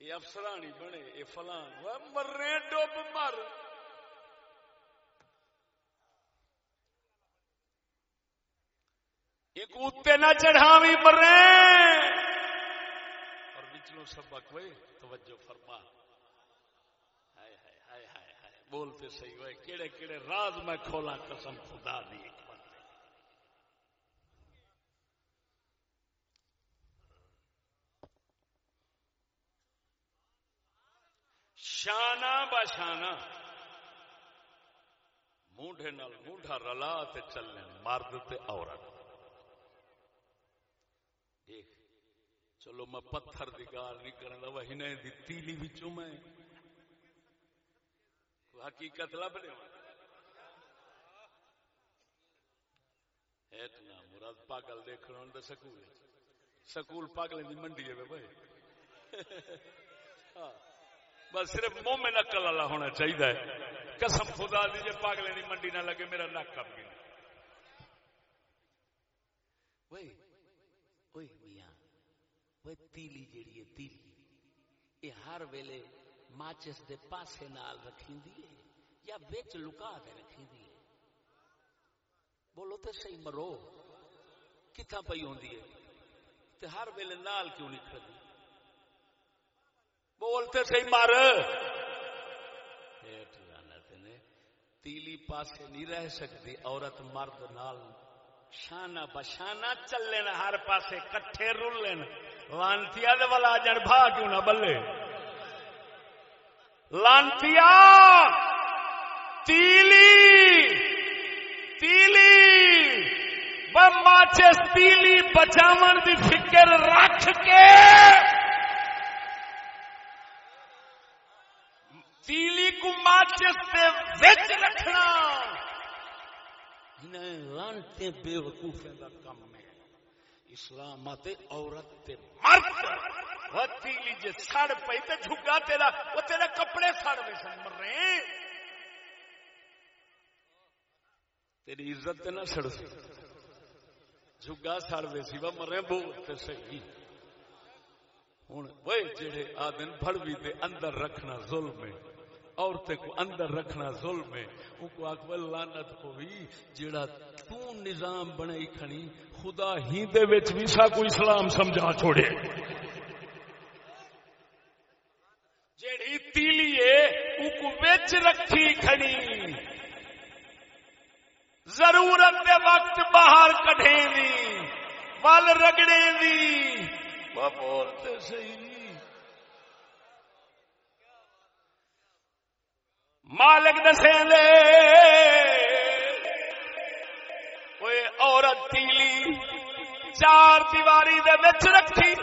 یہ افسرانی بنے، یہ فلان۔ مرے ڈب مر۔ ایک اتنے نہ چڑھاوی مرے۔ اور بچلو سبق ہوئے توجہ فرما۔ بولتے صحیح۔ ہوئے کیڑے کیڑے راز میں کھولا قسم خدا دی۔ شانہ بشانہ مونڈے نال مونڈا رلا تے چلنے، مرد تے عورت۔ دیکھ، چلو میں پتھر دی گال نہیں کرنا وہی نہیں، دی تیلی وچوں میں۔ حقیقت لب لے۔ اتنا مراد پاگل دیکھنا سکول۔ سکول پاگل کی منڈی ہے بھائی۔ ہاں۔ بس صرف منہ میں نقل والا ہونا چاہیے۔ قسم خدا دی جی پاگلے کی منڈی نہ لگے، میرا نک کب گیا؟ تیلی جیڑی ہے، تیلی۔ یہ ہر ویلے ماچس دے پاسے نال رکھی ہے، یا بچ لکا کے رکھی ہے۔ بولو تو صحیح مرو کتنا پی ہوندی ہے؟ تے ہر ویلے نال کیوں نہیں کھڑی؟ بولتے صحیح مر تیلی پاسے نہیں رہ سکتی عورت مرد نال شانہ بشانہ چلے ہر پاسے کٹھے رولن وانتی والا جن بھا کیوں نہ بلے لانتی تیلی تیلی ماچس تیلی بچاو دی فکر رکھ کے تیلی کو ماچس سے وچ رکھنا۔ لانتے بے وقوف کا کم ہے۔ اسلام عورت مرد۔ تیلی جی سڑ پی تو جھگا تیرا، وہ تیرے کپڑے سڑ میں سن۔ مر رہے تیری عزت نہ سڑ۔ سی جھگا سڑ وے سی۔ وہ مرے بہت صحیح۔ ہوں وہ جڑے آدن بڑوی دے اندر رکھنا ظلم ہے۔ عورتیں کو اندر رکھنا ظلم ہے۔ ان کو اکبر لانت ہوئی۔ جڑا تو نظام بنے کھنی خدا ہی دے وچ بھی سا کو اسلام سمجھا چھوڑے۔ جیڑی تیلی ہے، ان کو وچ رکھی کھنی ضرورت دے وقت باہر کڈھے دی ول رگڑے دی وہ بولتے صحیح مالک دسے دے کوئی عورت تیلی چار دیواری دے وچ رکھی۔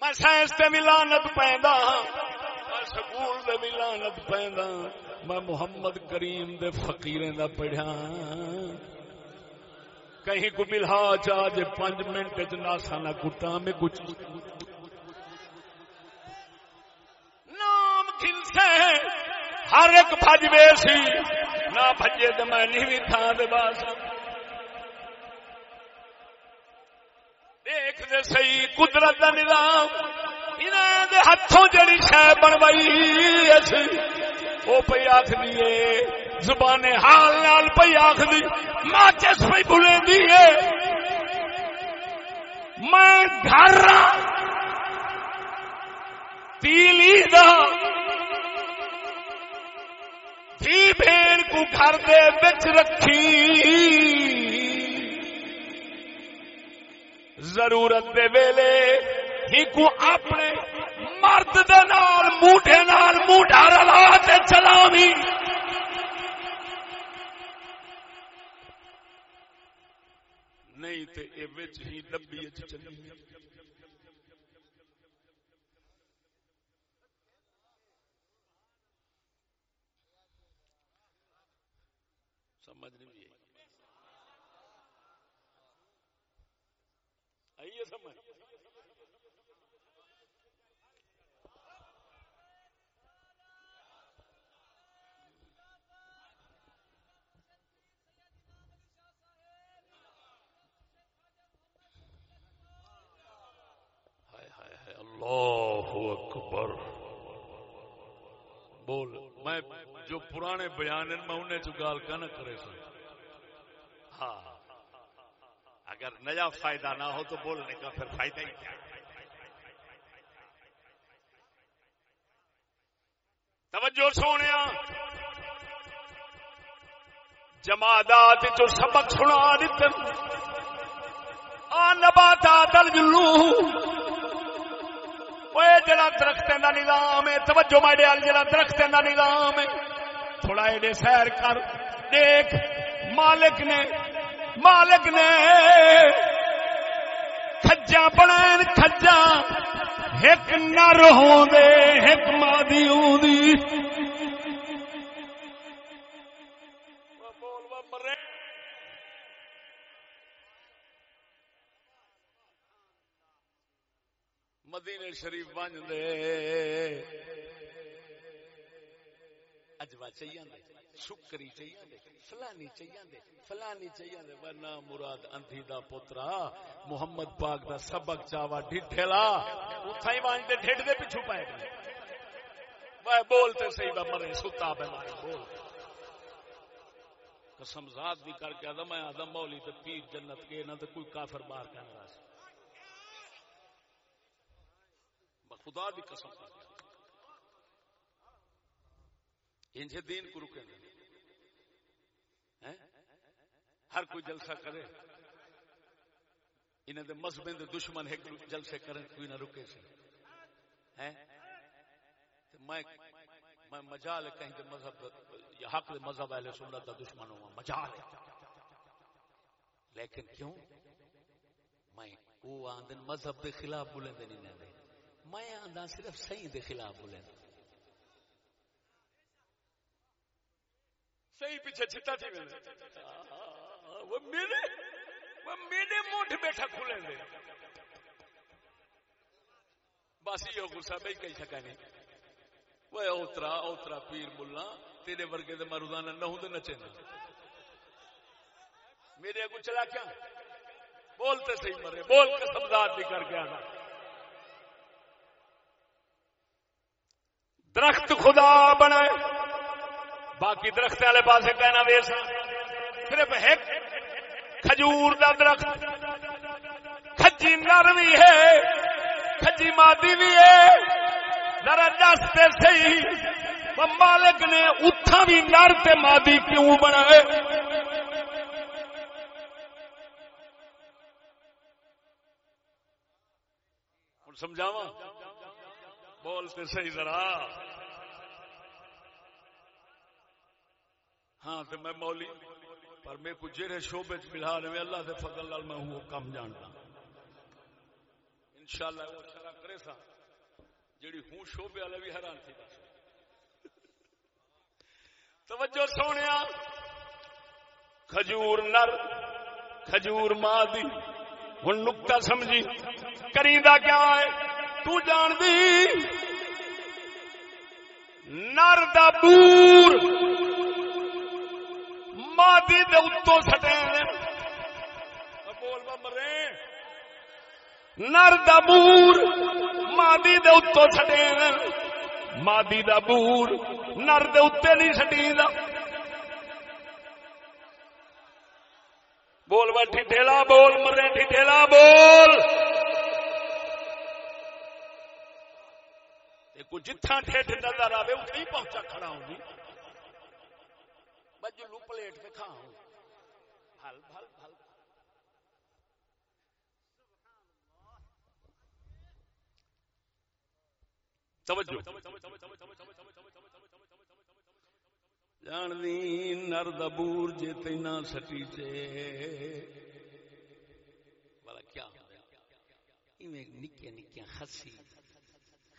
میں سائنس سے ملانت پہندا ہاں۔ میں سکول سے ملانت پہندا ہاں۔ میں محمد کریم دے فقیریں دا پڑھا ہاں۔ کہیں کو ملا چاہ پانچ منٹ ناسا نہ کٹا میں کچھ نام کھلتے ہر ایک بج بے سی نہ بجے تو میں نہیں بھی تھا دے باس۔ دیکھ دے سی قدرت کا نظام انہوں دے ہاتھوں جڑی شہ بنوائی وہ پی آخری زبان حال نال پی آخری ماچس پہ بلے دی ہے۔ میں گھر تیلی دا۔ تھی بھین کو گھر دے بچ رکھی۔ ضرورت دے ویلے ہی کو اپنے مرد دے نال، موٹے نال، موٹا رلا تے چلاوی نہیں تے اے وچ ہی ڈبی اچ چلی سمجھ نہیں آئی۔ آئیے سمجھ۔ اللہ اکبر۔ بول، میں جو پرانے بیان میں انہیں جو کا نہ کرے سن۔ ہاں۔ اگر نیا فائدہ نہ ہو تو بولنے کا پھر فائدہ ہی کیا؟ توجہ سونے جمادات جو سبق سنا دیتے۔ آ نباتات الجلوہ جڑا درخت دا نظام ہے توجہ ماڈے وال جڑا درخت دا نظام ہے تھوڑا ایڈے سیر کر دیکھ مالک نے مالک نے کھجا بنائن کھجا ایک نر ہوندے ایک مادی ہوندی مدینے شریف بن دے اجوا چاہیے، شکری چاہیے، فلانی چاہیے فلانی چاہیے، ورنہ مراد اندھی دا پترا، محمد پاک دا سبق چاوا ڈھٹھلا اتھا ہی وانج دے ڈھٹ دے پیچھو پائے گا۔ وہ بولتے صحیح با مرے، ستا بے مارے، بول۔ قسم ذات بھی کر کے آدم ہے آدم مولی تے پیر جنت کے نہ تے کوئی کافر باہر کہنے رہا سی خدا دی قسم۔ انجھے دین کو رکے ہر کوئی جلسہ کرے۔ انہیں دے مذہب دے دشمن ایک جلسے کریں کوئی نہ رکے سے میں میں مجال کہیں دے مذہب، یا حق دے مذہب اہل سنت دا دشمن ہوں مجال لیکن کیوں؟ میں وہ آندن مذہب دے خلاف بولیں دے نہیں دے میں آدھا صرف صحیح دے خلاف بولے صحیح پیچھے چھتا تھی وہ میرے وہ میرے موٹ بیٹھا کھلے دے بس یہ غصہ بھائی کہیں سکا نہیں۔ وہ اوترا اوترا پیر ملا تیرے ورگے دے مرودانہ نہ ہوں تو نچے نہ۔ میرے اگو چلا کیا؟ بولتے صحیح مرے، بول کے سمداد بھی کر کے آنا درخت خدا بنائے باقی درخت والے پاس کہنا ویس صرف ایک کھجور دا درخت۔ کھجی نر بھی ہے۔ کھجی مادی بھی ہے۔ ذرا دستے صحیح۔ مالک نے اتھا بھی نر تے مادی کیوں بنائے سمجھاوا بولتے صحیح ذرا۔ ہاں تو میں مولی، پر میں کو جہے شعبے ملا رہے اللہ سے فضل لال میں وہ کم جانتا۔ انشاءاللہ وہ شرح کرے سا جیڑی ہوں شعبے والے بھی حیران تھی۔ توجہ سونے کھجور نر، کھجور ماں دی ہوں نکتا سمجھی کریدا کیا ہے؟ تو جان دی، نر دا بور مادی دے اتوں سٹے بول مرے نر دا بور مادی دے اتوں سٹے مادی دا بور نر دے اتنے نہیں سٹی دا بول بٹھی ٹھیلا، بول مرے ٹھیلا، بول۔ کو جتھا ٹھیٹ نظر آئے اتنے ہی پہنچا کھڑا ہوں گی جلو پلیٹ پہ کھاؤں۔ پھل پھل پھل توجہ۔ جان دی نر دبور جے تینا سٹی چے کیا ایویں نکے نکے خسی۔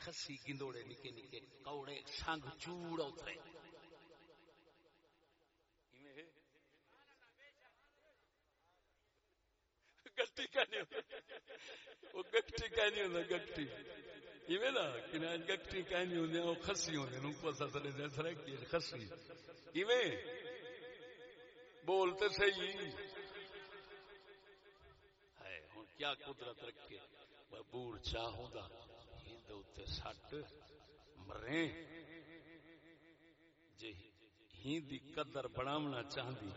خسی گندوڑے نکے نکے کوڑے سنگ چوڑ اترے گٹی کہنی وہ گٹی کہنی گٹی ایویں نا کہ گٹی کہنی وہ خسی نو دے کی خسی ایویں بولتے صحیح ہے ہن کیا قدرت رکھے بور چاہوں دا ہند اوتے سٹ مرے۔ جے ہندی قدر بڑھاونا چاہندی۔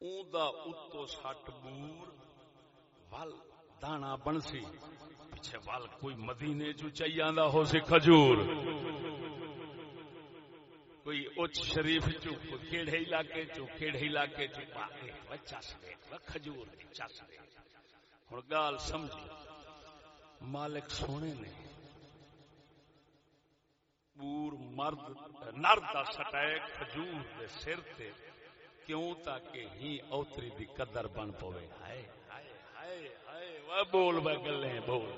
اتو سٹ بور ول دانا بنسی۔ پیچھے ول کوئی مدینے چو چاہیے ہو سی کھجور۔ کوئی اچ شریف چو کوئی کیڑے علاقے چو کیڑے علاقے چو چس دے کھجور چس دے۔ ہوں گال سمجھی۔ مالک سونے نے پور مرد، نر نرد سٹائے کھجور دے سر تے کیوں تاکہ ہی اوتری دی قدر بن پوے۔ ہائے ہائے ہائے بول بہ گلے بول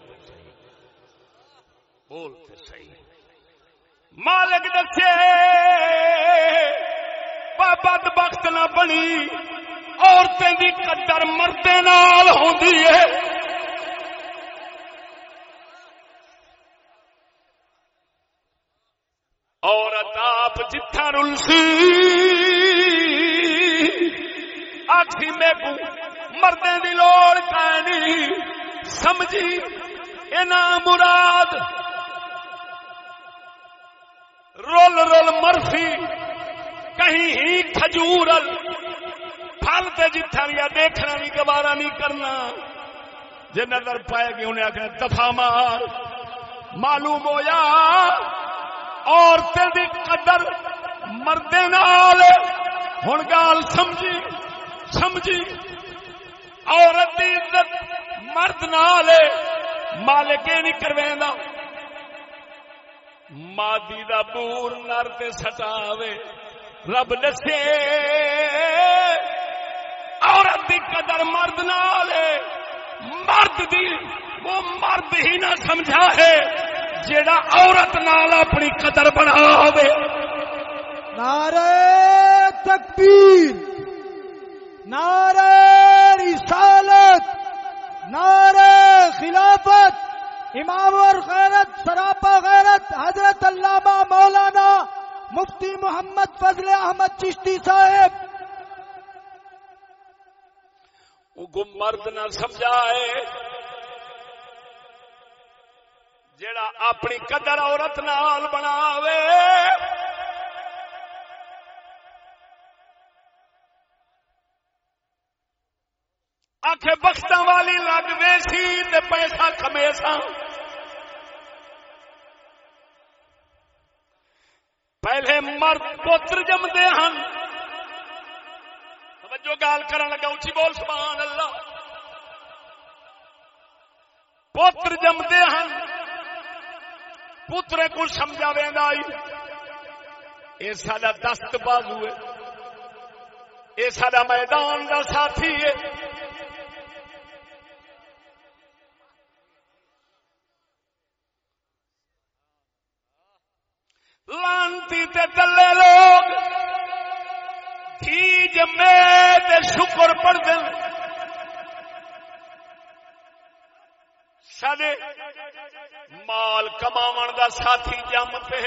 بولتے صحیح۔ مالک دسے بد بخت نہ بنی۔ عورتیں دی قدر مردے نال ہوندی ہے۔ عورت آپ جتھا رلسی آخی میں کو مردے دی لوڑ کہنی سمجھی اینا مراد۔ رول رول مرفی کہیں ہی کھجورل۔ پھل تے جتھا دیکھنا نہیں گوارا نہیں کرنا۔ جے نظر پائے گی، انہیں آخر دفاع مار۔ معلوم ہو یا عورتیں دی قدر مردے نال۔ گال سمجھی سمجھی۔ عورت کی عزت مرد نال۔ مالک نہیں کروا مادی دا بور نر تے سٹاوے۔ رب دسے۔ عورت دی قدر مرد نال مرد دی، وہ مرد ہی نہ سمجھا ہے جیڑا عورت نال اپنی قدر بنا ہوے نعرہ تکبیر، نعرہ رسالت، نعرہ خلافت، امام اور غیرت، سراپا غیرت، حضرت علامہ مولانا مفتی محمد فضل احمد چشتی صاحب۔ مرد نہ سمجھائے۔ جڑا اپنی قدر عورت نال بناوے۔ آخ بخت والی لگ ویسی پیسہ کمیسا پہلے مرد پوتر جمدے ہیں جو گال کرن لگا اچھی بول، سبحان اللہ۔ پوتر جمدے ہیں پوترے کو سمجھا وینا یہ سارا دست بازو ہے۔ یہ سارا میدان کا ساتھی ہے۔ لانتی تے دلے لوگ۔ تھی جمے تے شکر پڑھ دیں سڈے مال کماون دا ساتھی جم پہ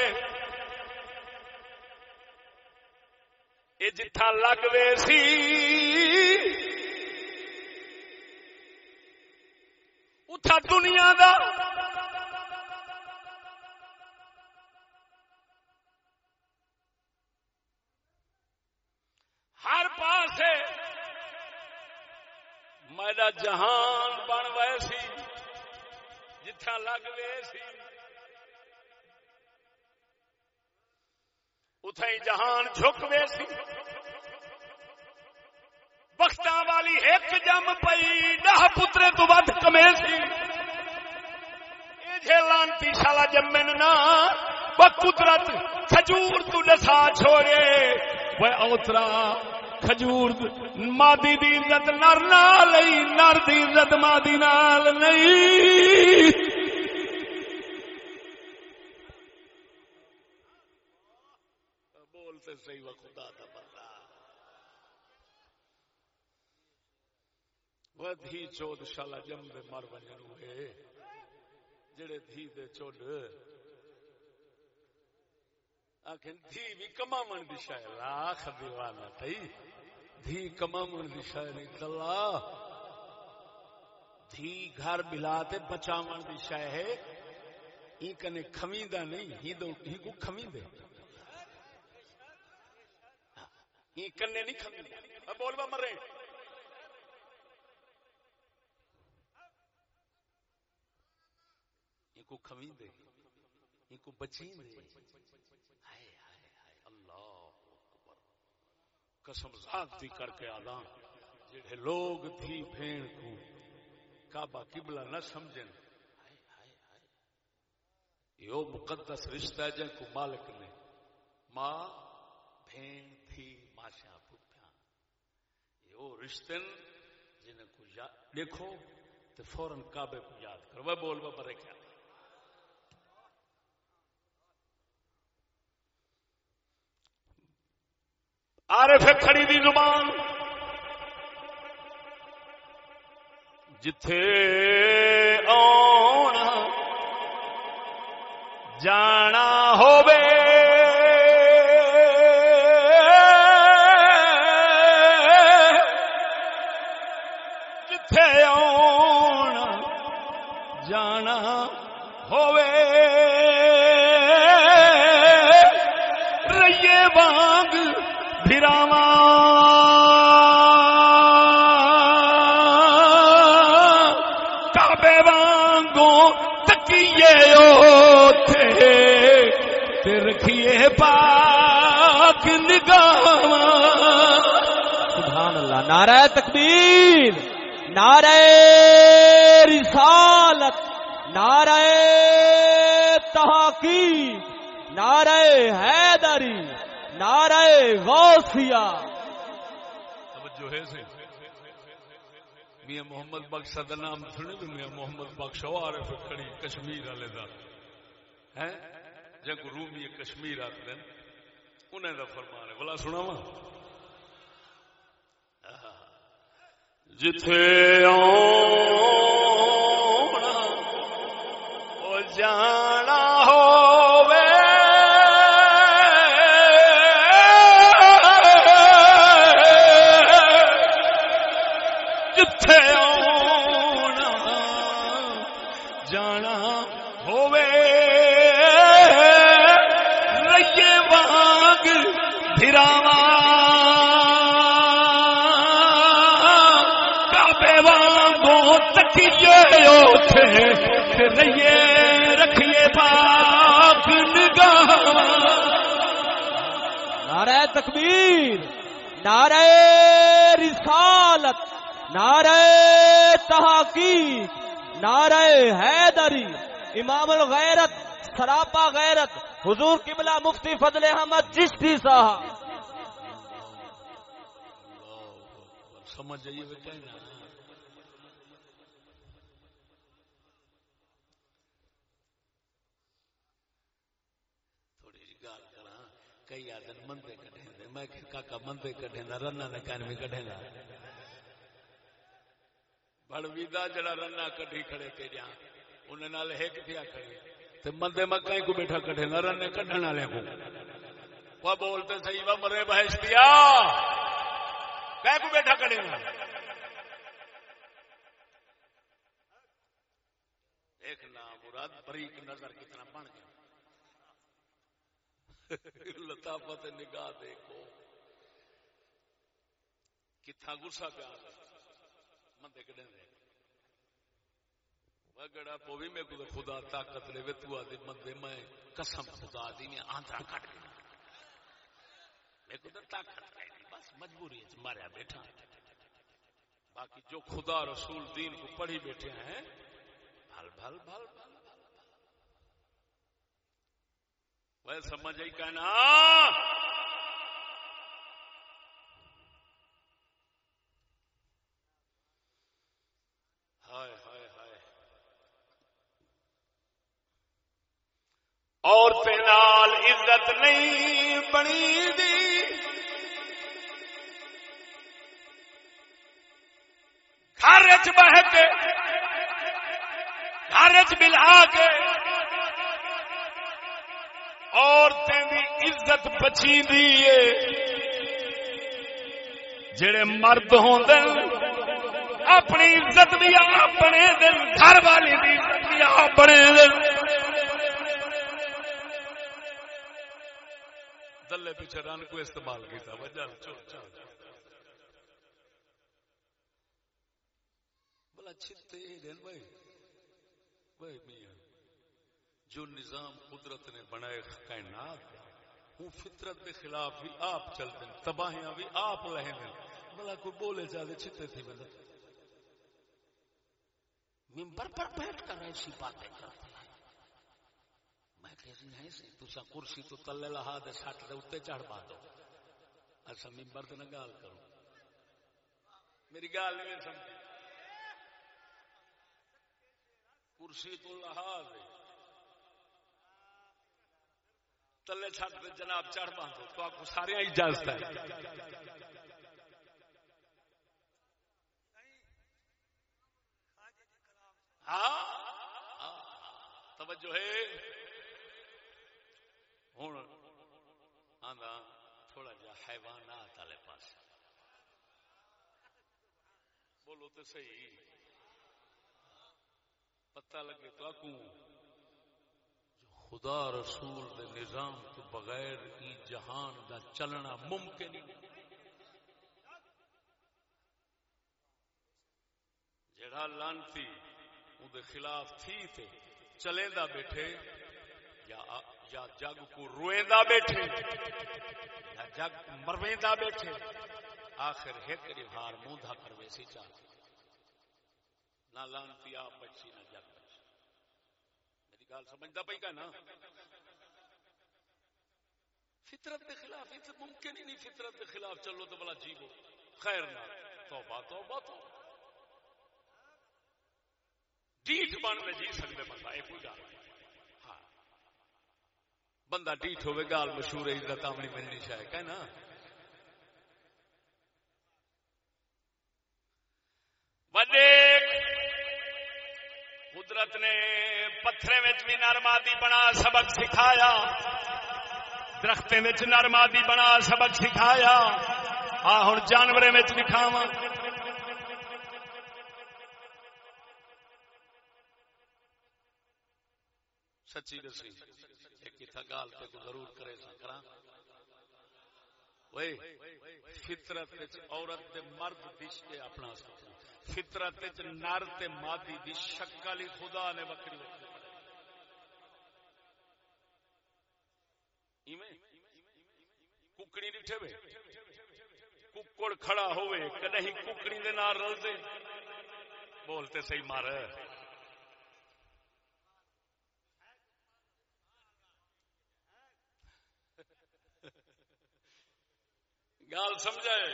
یہ جتھا لگ وے سی۔ اتھا دنیا دا ہر پاس میرا جہان بن ویسی جتھا لگ وے سی۔ اتھائی جہان جھک وے سی۔ وقت والی ایک جم پئی، دہ پترے تو ود کمے سی۔ یہ لانتی شالا جمن نا وہ قدرت کھجور تو نسا چھوڑے۔ وہ اوترا کھجور مادی دی عزت نر نال نر دی عزت مادی نال نہیں بولتے صحیح خدا دا بندہ۔ وہ دھی چود شالا جم دے مر ہوئے۔ جڑے دھی دے چود۔ آخر دھی بھی دی شاید لاکھ دیوانا تھی دھی کمامن دی شاید نہیں تلا دھی گھر بلا تے بچاون دی شاید ہے۔ این کنے کھمیندہ نہیں، ہی دو ہی کو کھمیندے این کنے نہیں کھمیندے اب بول با مرے۔ این کو کھمیندے این کو بچیندے ہائے ہائے ہائے اللہ اکبر قسم ذات دی کر کے آدان جڑے لوگ تھی بھین کو کعبہ قبلہ نہ سمجھن۔ یہ مقدس رشتہ ہے جن کو مالک نے ماں بھین تھی ماشا پھپیا یہ وہ رشتے جنہیں کو یا- دیکھو تو فوراً کعبے کو یاد کرو۔ بول وہ برے کیا عارف کھڑی دی زبان۔ جتھے آنا جانا نعرہ تکبیر، نعرہ رسالت، نعرہ تحقیق، نعرہ حیدری، نعرہ غوثیہ توجہ ہے سے میاں محمد بخش دا نام سنے تو میاں محمد بخش او عارف کھڑی کشمیر والے دا۔ ہیں؟ جگ رومی کشمیر آتے ہیں۔ انہیں دا فرمان ہے۔ بلا سنا وا جتھے آؤں رئیے رکھیے پاک نگاہاں نعرہ تکبیر نعرہ رسالت نعرہ تحقیق نعرہ حیدری امام الغیرت سراپا غیرت حضور قبلہ مفتی فضل احمد چشتی صاحب۔ سمجھ جائیے بیٹا نا تھوڑی جی گال کرا کئی آدن مندے کٹے دے میں کہ کاکا، مندے کٹے دا رنا نے کان میں کٹے دا بڑ ویدا جڑا رنا کٹی کھڑے تے جا انہاں نال ایک تھیا کھڑے۔ تے مندے میں کہیں کو بیٹھا کٹے نہ رنے کڈھن والے کو۔ وہ بولتے صحیح، وہ مرے بہشتیا۔ کہیں کو بیٹھا کھڑے نا ایک نام مراد، بریک نظر کتنا بن گیا۔ لطافت نگاہ دیکھو۔ کتنا گسا پیا مندے کڈے دے گڑا پو بھی میرے کو خدا طاقت لے تو آدھی مندے میں قسم خدا دی میں آندھرا کٹ گیا میرے کو تو طاقت نہیں، بس مجبوری ہے، ماریا بیٹھا۔ باقی جو خدا رسول دین کو پڑھی بیٹھے ہیں، بھل بھل بھل بھل۔ وہ سمجھ آئی کہنا، ہائے ہائے ہائے۔ نال عزت نہیں بنی دی۔ گھر چ بہ کے، گھر چ ملا کے عورتیں دی عزت بچی دی جڑے مرد ہوں اپنی عزت بھی اپنے دن گھر والی دی عزت بھی اپنے دن دلے پیچھے رن کو استعمال کیا وجہ بلا چھتے دن بھائی بھائی، میاں۔ جو نظام قدرت نے بنائے کائنات وہ فطرت کے خلاف بھی آپ چلتے ہیں، تباہیاں بھی آپ لہیں ہیں بلا کوئی بولے زیادہ چھتے تھی مطلب ممبر پر بیٹھ کر ایسی باتیں کرتے ہیں۔ میں کہتی نہیں سی تسا کرسی تو تلے لہا دے، سٹ دے اتنے چڑھ پا دو۔ اچھا ممبر تو نہ گال کرو۔ میری گال نہیں سمجھی کرسی تو لہا دے۔ تلے چھٹ دے جناب چڑھ پا دو تو آپ کو سارے اجازت ہے۔ ہاں؟ توجہ ہے۔ ہوں آدھا تھوڑا جا حیوانات والے پاس بولو تو صحیح۔ پتہ لگے تو آکوں۔ خدا رسول دے نظام تو بغیر ای جہان دا چلنا ممکن ہی نہیں۔ جڑا لانتی دے خلاف تھی تے چلے دا بیٹھے یا یا جگ کو روئے دا بیٹھے یا جگ مروے دا بیٹھے، آخر ایک ریوار جی منہ دھا کر ویسی چاہ۔ نہ لانتی آپ بچی، نہ جگ۔ بچی میری گال سمجھتا پئی کا نا۔ فطرت کے خلاف، یہ ممکن ہی نہیں فطرت کے خلاف چلو تو بلا جیبو خیر نہ توبہ توبہ توبہ۔ ڈیٹ بن میں جی سکتے بندہ یہ کوئی گل ہاں۔ بندہ ڈیٹ ہوئے گال مشہور ہے، عزت آمنی ملنی شاید، کہ نا۔ قدرت نے پتھرے بھی نرمادی بنا سبق سکھایا۔ درخت نرمادی بنا سبق سکھایا۔ آ ہوں جانور دکھاوا سچی دسی، ایک گال تے ضرور کرے سا فطرت عورت تے مرد دش کے اپنا سکتا فطرت نر تے مادی دی شکل ہی خدا نے وکری وکری ککڑی ڈٹھے وے ککڑ کھڑا ہوئے کدی ککڑی دے نال رل دے بولتے صحیح مار۔ گال سمجھائے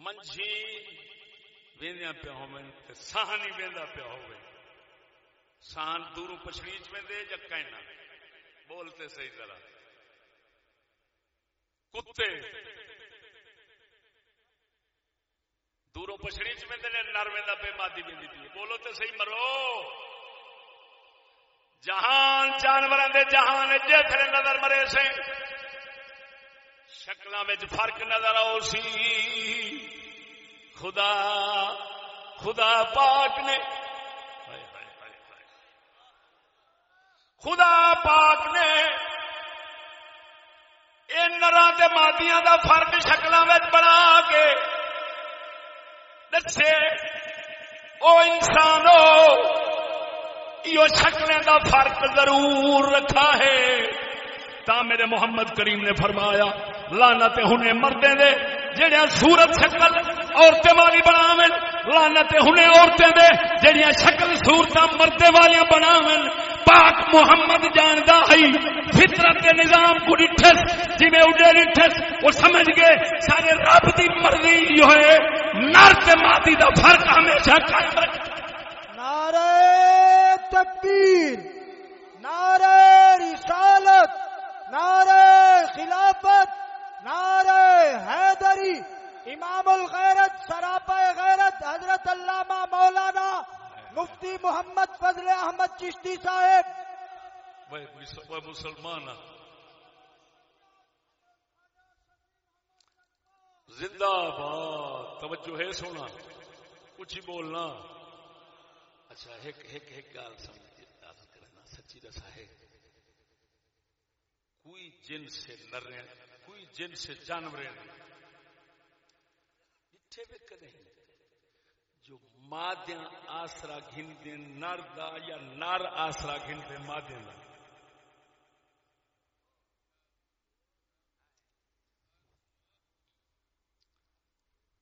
منجھی ویندیا پیا ہو سہانی ویندا پیا ہو سہان دوروں پچھڑیچ میں یا کہنا بولتے صحیح ذرا۔ کتے۔ دوروں پچھڑیچ میں نر ویندا پہ مادی ویندی پی بولو تے صحیح مرو۔ جہان جانور جہان جے پھر نظر مرے سے شکل فرق نظر آؤ سی خدا خدا پاک نے۔ خدا پاک نے نرا مادیاں دا فرق شکل بنا کے دسے، او انسانو یہ شکلیں دا فرق ضرور رکھا ہے۔ تا میرے محمد کریم نے فرمایا لانت ہنے مردے دے جڑیاں صورت شکل عورتیں والی بناون لانت ہنے عورتیں دے جڑیاں شکل صورت مردے والی بناون۔ پاک محمد جاندا ہے فطرت کے نظام کو ڈٹھس جی میں اڈے ڈٹھس وہ سمجھ گئے، سارے رب دی مرضی جو ہے، نر تے مادی دا فرق ہمیشہ قائم رکھ۔ نعرہ تکبیر، نعرہ رسالت، نعرہ خلافت نعرہ حیدری، امام الغیرت، سراپا غیرت، حضرت علامہ مولانا مفتی محمد فضل احمد چشتی صاحب۔ مسلمان ہاں۔ زندہ باد توجہ ہے سونا۔ کچھ ہی بولنا۔ اچھا ایک ایک ایک گال سمجھ کرنا، سچی دسا ہے۔ کوئی جن سے نر کوئی جن سے جانور ڈٹھے بھی کدیں جو مادیاں آسرا گھندے، نر دا یا نر آسرا گھندے مادیاں دا۔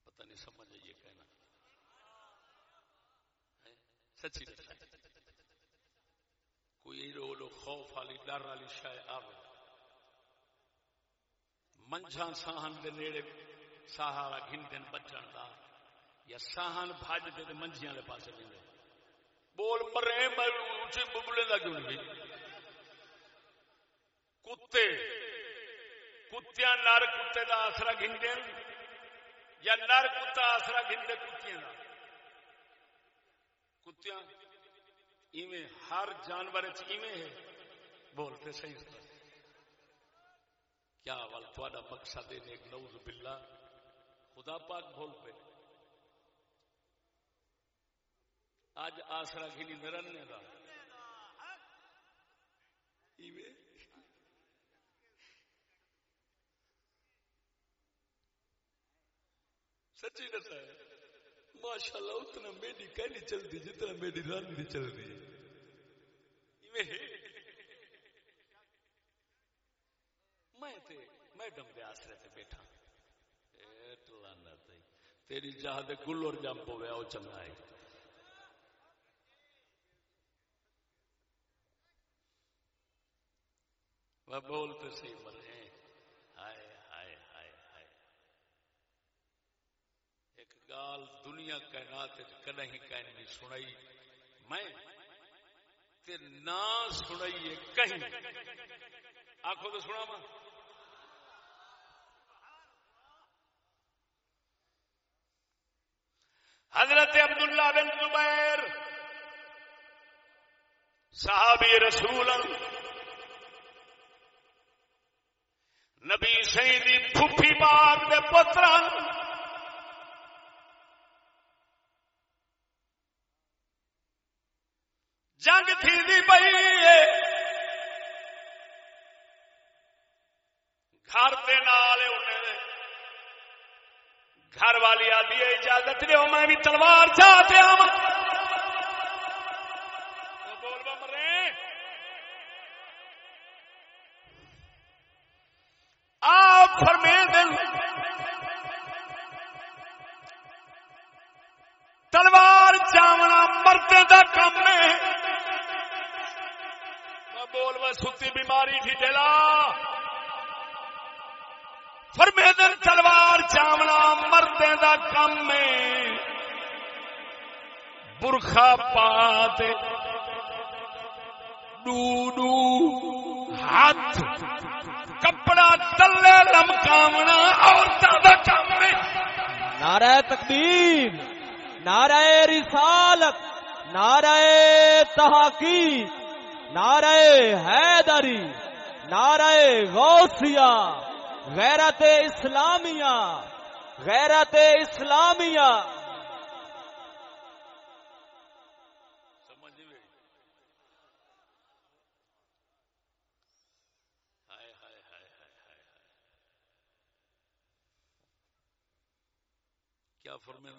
پتہ نہیں سمجھ یہ کہنا۔ سچی کوئی رو خوف والی، ڈر والی شاید آ منجھا ساہن دے نیڑے سہارا گھندن بچن دا، یا ساہن بھاج دے دے منجھیاں لے پاسے دے بول مرے، میں اونچے ببلے دا کیوں نہیں کتے، کتیاں نر کتے دا آسرا گھن یا نر کتا آسرا گھندے کتیاں دا۔ کتیاں ایویں ہر جانور ایویں ہے۔ بولتے صحیح کیا وال تھوڑا مقصد ہے ایک نوز باللہ۔ خدا پاک بول پہ آج آسرا گھلی نرنے دا۔ سچی دسا ہے۔ ماشاء اللہ اتنا میری کہنی چلتی جتنا میری رن نہیں چلتی میں میڈم کے آسرے سے بیٹھا۔ تیری جہاں گلور جمپ ہوا وہ چنگا ہے۔ وہ بولتے صحیح مرے۔ ہائے ہائے ہائے ہائے۔ ایک گال دنیا کائنات کدیں کہیں نہیں سنائی۔ میں تے نہ سنائیے کہیں۔ آخو تو سنا میں حضرت عبداللہ بن زبیر، صحابی رسول نبی سیدی پھوپھی باغ دے پتر جنگ تھی دی پئی اجازت دے میں بھی تلوار چاہتے آ برخا پات۔ ڈو ڈو ہاتھ۔ کپڑا تلے لمکاونا عورتوں دا کم میں نعرہ تکبیر نعرہ رسالت، نعرہ تحقیق، نعرہ حیدری، نعرہ غوثیہ، غیرت اسلامیہ غیرت اسلامیہ۔ کیا فرمے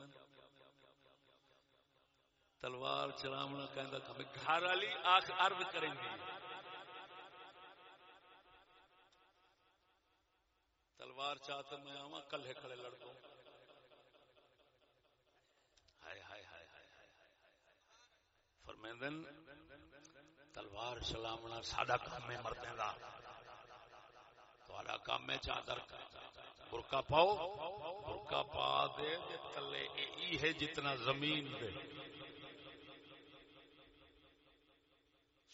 تلوار چلاونا کہندا کہ گھر والی آخ عرض کریں گی تلوار چاہتے میں آواں کلے کھڑے لڑکوں۔ ہائے ہائے ہائے فرمیندن تلوار چلاونا ساڈا کام ہے مردیں دا۔ تہاڈا کام ہے چادر۔ برقع پاؤ برقع پا دے تے تلے ای ہے جتنا زمین دے۔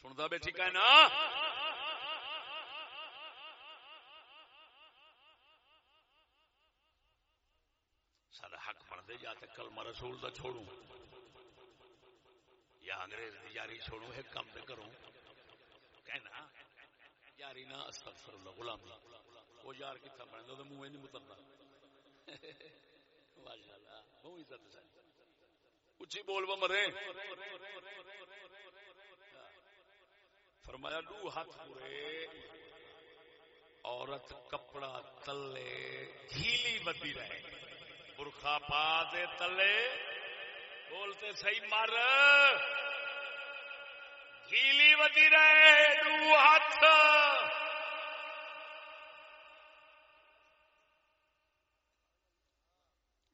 سندا بیٹھی کہ نا سارا حق بن دے، یا تے کلمہ رسول دا چھوڑوں۔ یا انگریز دی یاری چھوڑوں، ایک کام تے کروں۔ کہنا یاری نہ، استغفر اللہ غلامی وہ یار کتنا بنے تو منہ نہیں مترنا۔ ماشاءاللہ بہت عزت سے اچھی بول وہ مرے۔ فرمایا دو ہاتھ پورے۔ عورت کپڑا تلے، گھیلی بدی رہے۔ برخا پا دے تلے۔ بولتے صحیح، مر۔ گھیلی بدی رہے دو ہاتھ۔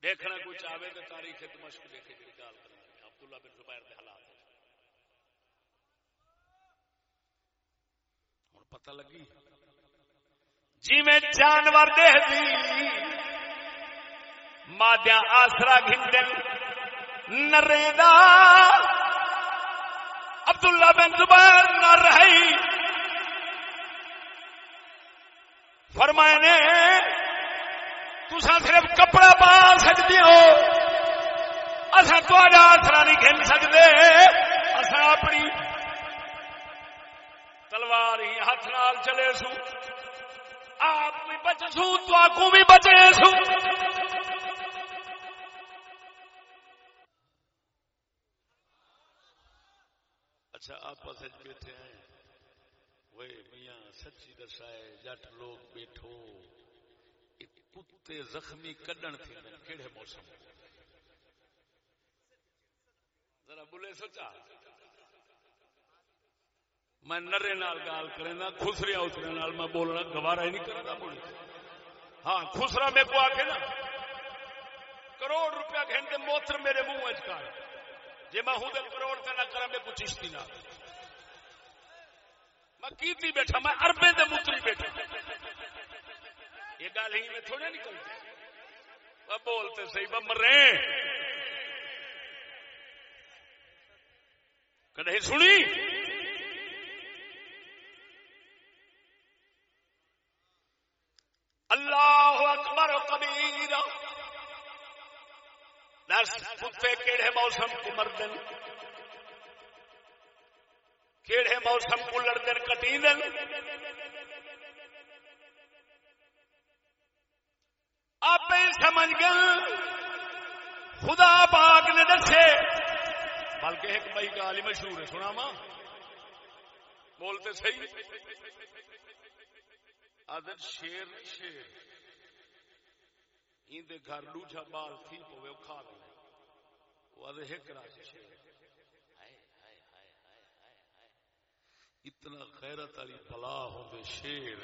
دیکھنا کوئی چاہے تو تاریخ دمشق دیکھے جی گال کرنا عبداللہ بن زبیر کے حالات ہوں پتہ لگی۔ جی میں جانور دے دی۔ مادیا آسرا گھندن نریدا عبداللہ بن زبیر نہ رہی۔ فرمائے تسا صرف کپڑا پا سکتی ہو۔ اصا تا آسرا نہیں گن سکتے اصا اپنی تلوار ہی ہاتھ نال چلے سو۔ آپ بھی بچ سو تو آکو بھی بچے سو۔ اچھا آپس جی بیٹھے ہیں۔ وہ میاں سچی دسائے، جٹ لوگ بیٹھو۔ کتے زخمی کڈن تھے کہڑے موسم؟ ذرا بولے سوچا میں نرے نال گال کرے نا خسریا اترے نال میں بولنا، گوارا ہی نہیں کرتا بولے۔ ہاں خسرا میرے کو آ کے نا، کروڑ روپیہ گھنٹے موتر میرے منہ اچکار جی میں ہوں کروڑ کا نہ کرا میں کو چشتی نہ میں کیتی بیٹھا، میں اربے دے متری بیٹھا۔ یہ گل ہی میں تھوڑے نکلتے بولتے صحیح ب مرے۔ کدے سنی؟ اللہ اکبر کبیر دس کتے کیڑے موسم کو مردن۔ کیڑے موسم کو لڑدن، کٹی دن۔ آپ سمجھ گئے خدا پاک نے دسے۔ بلکہ ایک بھائی گال ہی مشہور ہے، سنا ماں۔ بولتے صحیح۔ آدر شیر شیر۔ اندے گھر لوچا بال تھی پوے وہ کھا لے وہ آدھے ایک راج شیر اتنا خیرت والی بلا ہوں شیر۔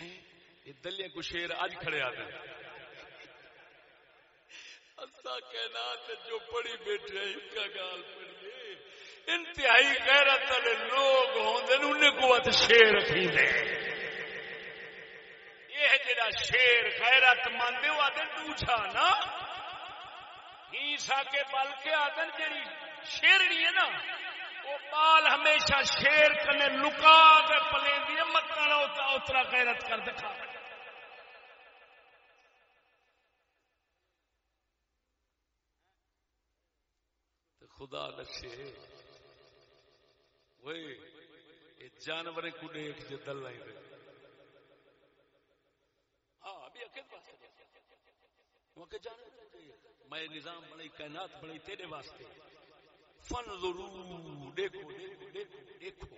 یہ دلیا کو شیر اج کھڑے آتے اصا کہنا جو پڑھی بیٹھے ان کا گال پڑھیے۔ انتہائی غیرت والے لوگ ہوں انہیں کو شیر رکھی یہ جڑا شیر غیرت مند وہ آدھے پوچھا نا۔ ہیسا کے بل کے آدن جیڑی شیرنی ہے نا، وہ بال ہمیشہ شیر کنے لکا کے پلے دیے مکانا اترا غیرت کر دکھا۔ خدا دسے وہی، یہ جانور کو جو دل لائی دے۔ ہاں ابھی جانور میں نظام بڑی کائنات بڑی تیرے واسطے۔ فن ضرور، دیکھو دیکھو دیکھو دیکھو۔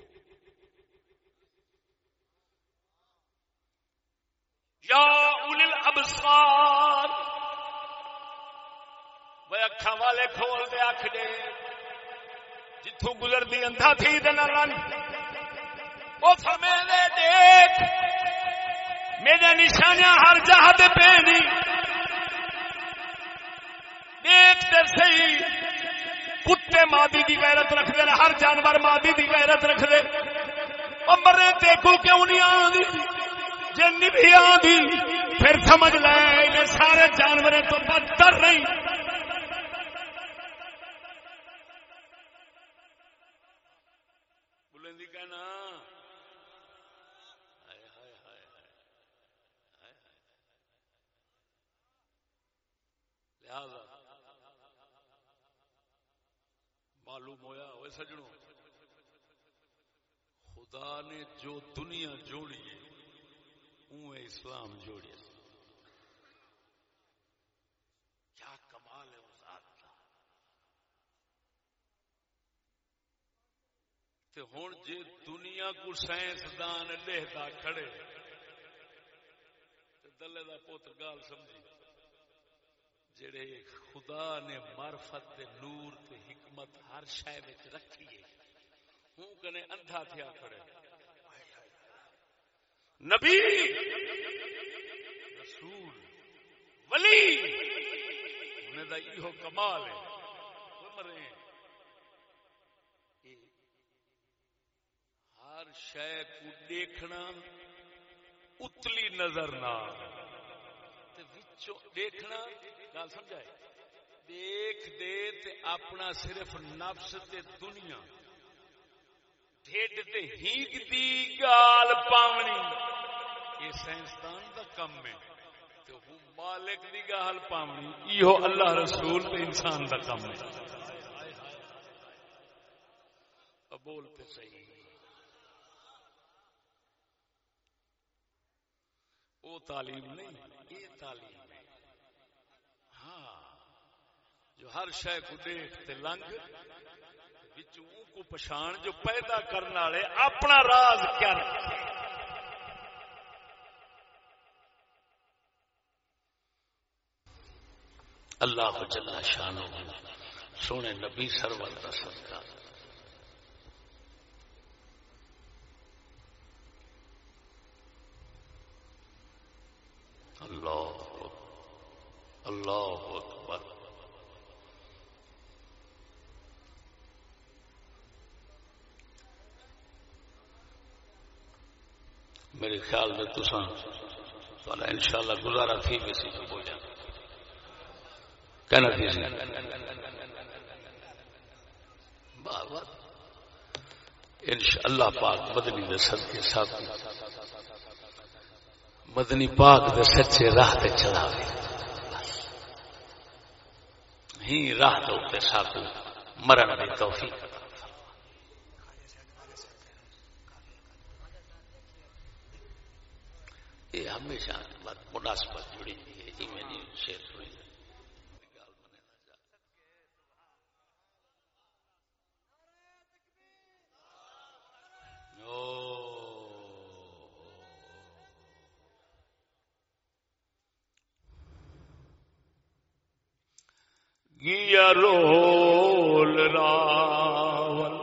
یا اول الابصار وہ اکھا والے کھول دے اکھ دے جتوں گزرتی اندھا تھی تے نہ رن وہ فرمے دے دیکھ میرے نشانیاں ہر جہاں پہ نہیں دیکھ تے صحیح کتے مادی کی غیرت رکھ دے ہر جانور مادی کی غیرت رکھ دے مرے دیکھو کیوں نہیں آدھی جن بھی آدھی پھر سمجھ لے سارے جانور تو بدتر نہیں بلندی کہنا لہذا معلوم ہویا وہ سجنوں۔ خدا نے جو دنیا جوڑی ہے اوے اسلام جوڑی کیا کمال ہے اس ذات کا۔ تے ہن جے دنیا کو سائنسدان لہدا کھڑے، تے دلے دا پوت گال سمجھی۔ جڑے خدا نے معرفت تے نور تے حکمت ہر شے وچ رکھی ہے۔ ہوں کنے اندھا تھیا کھڑے۔ نبی! رسول! ولی! انہیں دا ایہو کمال ہے۔ وہ مرے ہر شے کو دیکھنا اتلی نظر نہ دیکھنا گل سمجھائے دیکھ دے تے اپنا صرف نفس تے دنیا۔ ڈھڈ تے ہیگ دی گال پاونی۔ یہ سائنسدان دا کم ہے۔ تے وہ مالک دی گال پاونی۔ ایہو اللہ رسول تے انسان دا کم ہے۔ اب بولتے صحیح۔ وہ تعلیم نہیں، یہ تعلیم ہے ہاں جو ہر شے کو دیکھتے لنگ کو پچھان جو پیدا کرنے والے، اپنا راز کیا رکھے؟ اللہ جل شان سونے نبی سرور کا صدقہ۔ اللہ اللہ اکبر میرے خیال میں تو ان شاء اللہ گزارا تھی بھی سی ہو جانا کہنا تھی سی اللہ پاک مدنی دے صدقے ساتھ۔ مدنی پاک دے سچے راہ تے چلا ہی راہ دے ساتھ۔ مرن دی توفیق۔ یہ ہمیشہ مناسبت جڑی ہوئی ہے۔ جی میں نہیں، شیر سنی گیا رول راول،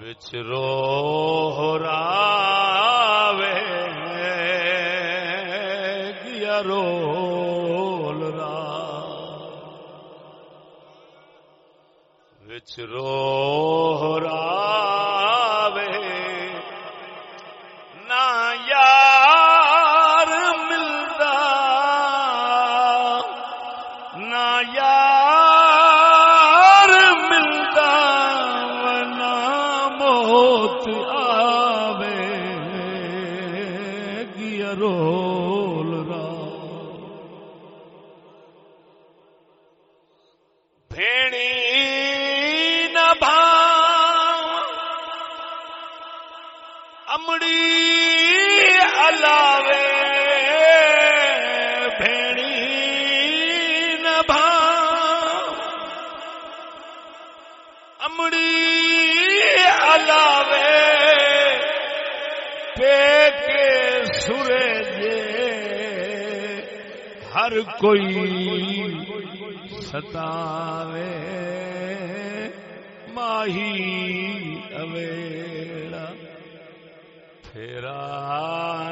وچ رو راوے سرو کوئی ستاوے ماہی اویڑا پھیرا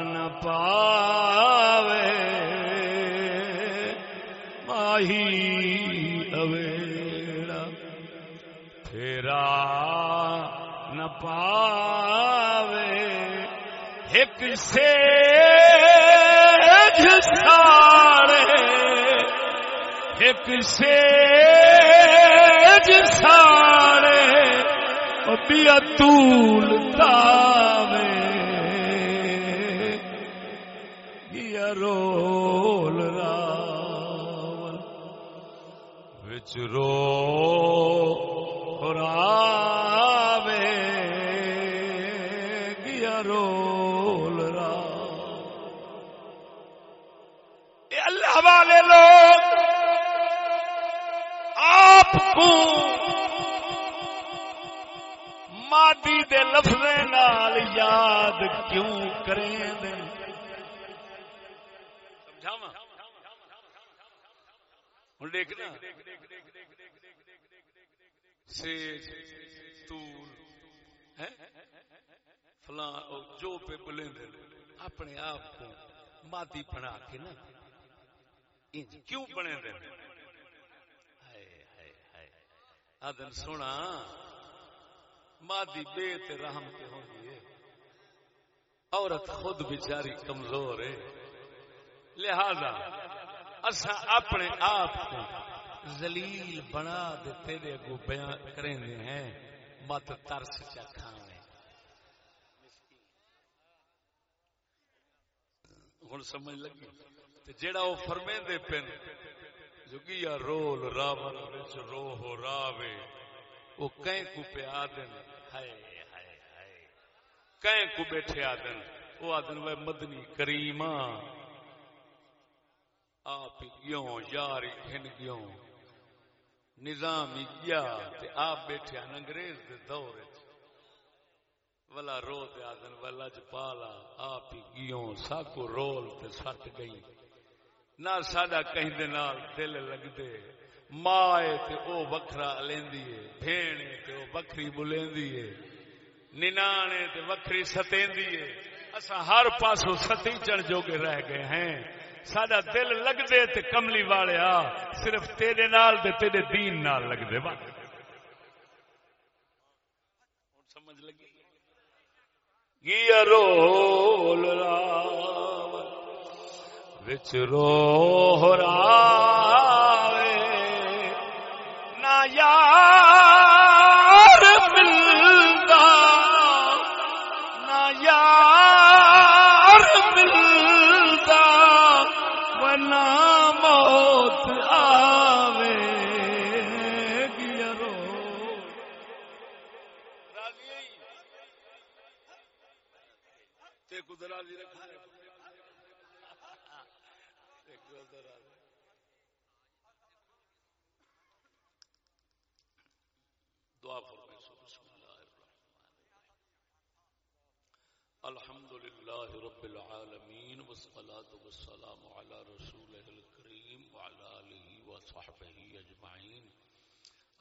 نہ پاوے ماہی اویڑا پھیرا نہ پاوے ایک سے ایک سیج سارے پیا تول تاوے گیا رول راول۔ وچ رو کو مادی دے لفظے نال یاد کیوں کریں دیکھنا سیج فلاں جو پہ بلندے اپنے آپ کو مادی بنا کے نا کیوں بنے دے؟ آدن سونا، مادی بے تے رحم تے ہوندی ہے عورت خود بیچاری کمزور ہے۔ لہذا اسا اپنے آپ کو ذلیل بنا دے تیرے کو بیان کریں دے ہیں مت ترس چا کھاویں۔ ہن سمجھ لگی؟ تے جیڑا او فرمے دے پن جو گیا رول، راون وچ روح راوے وہ کہیں کو پہ آدن، ہائے ہائے ہائے۔ کہیں کو بیٹھے آدن وہ آدن وہ مدنی کریمہ۔ آپ گیوں یاری گھن گیوں نظام گیا تے آپ بیٹھے آن انگریز دے دور ولا رو دے آدن، ولا جپالا آپ گیوں ساکو رول تے سٹ گئی نہ ساڈا کہیں نال دل لگ دے مائے تے او وکھرا لیندی ہے بھیڑے تے او وکھری بلیندی ہے ننانے تے وکھری ستیندی ہے اسا ہر پاسو ستی چڑھ جوگے رہ گئے ہیں۔ ساڈا دل لگ تے کملی والے آ، صرف تیرے نال دے تیرے دین نال لگ دے سمجھ لگی؟ گیا رول راول۔ وچ روح راوے نہ یار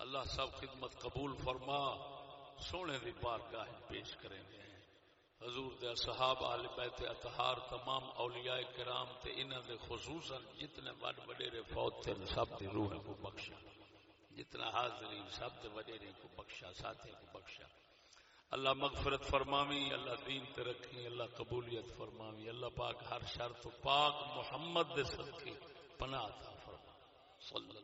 اللہ سب خدمت قبول فرما، سونے دی بارگاہ پیش کریں گے۔ حضور دے صحاب آل بیت اطہار، تمام اولیاء کرام تے انہاں دے خصوصا جتنے بڑ وڈیرے فوت تھے، سب دی روح کو بخشا۔ جتنا حاضرین، سب دے وڈیرے کو بخشا ساتھی کو بخشا۔ اللہ مغفرت فرماوی، اللہ دین تے رکھی اللہ قبولیت فرماوی۔ اللہ پاک ہر شر تو پاک محمد دے صدقے پناہ عطا فرما صلی اللہ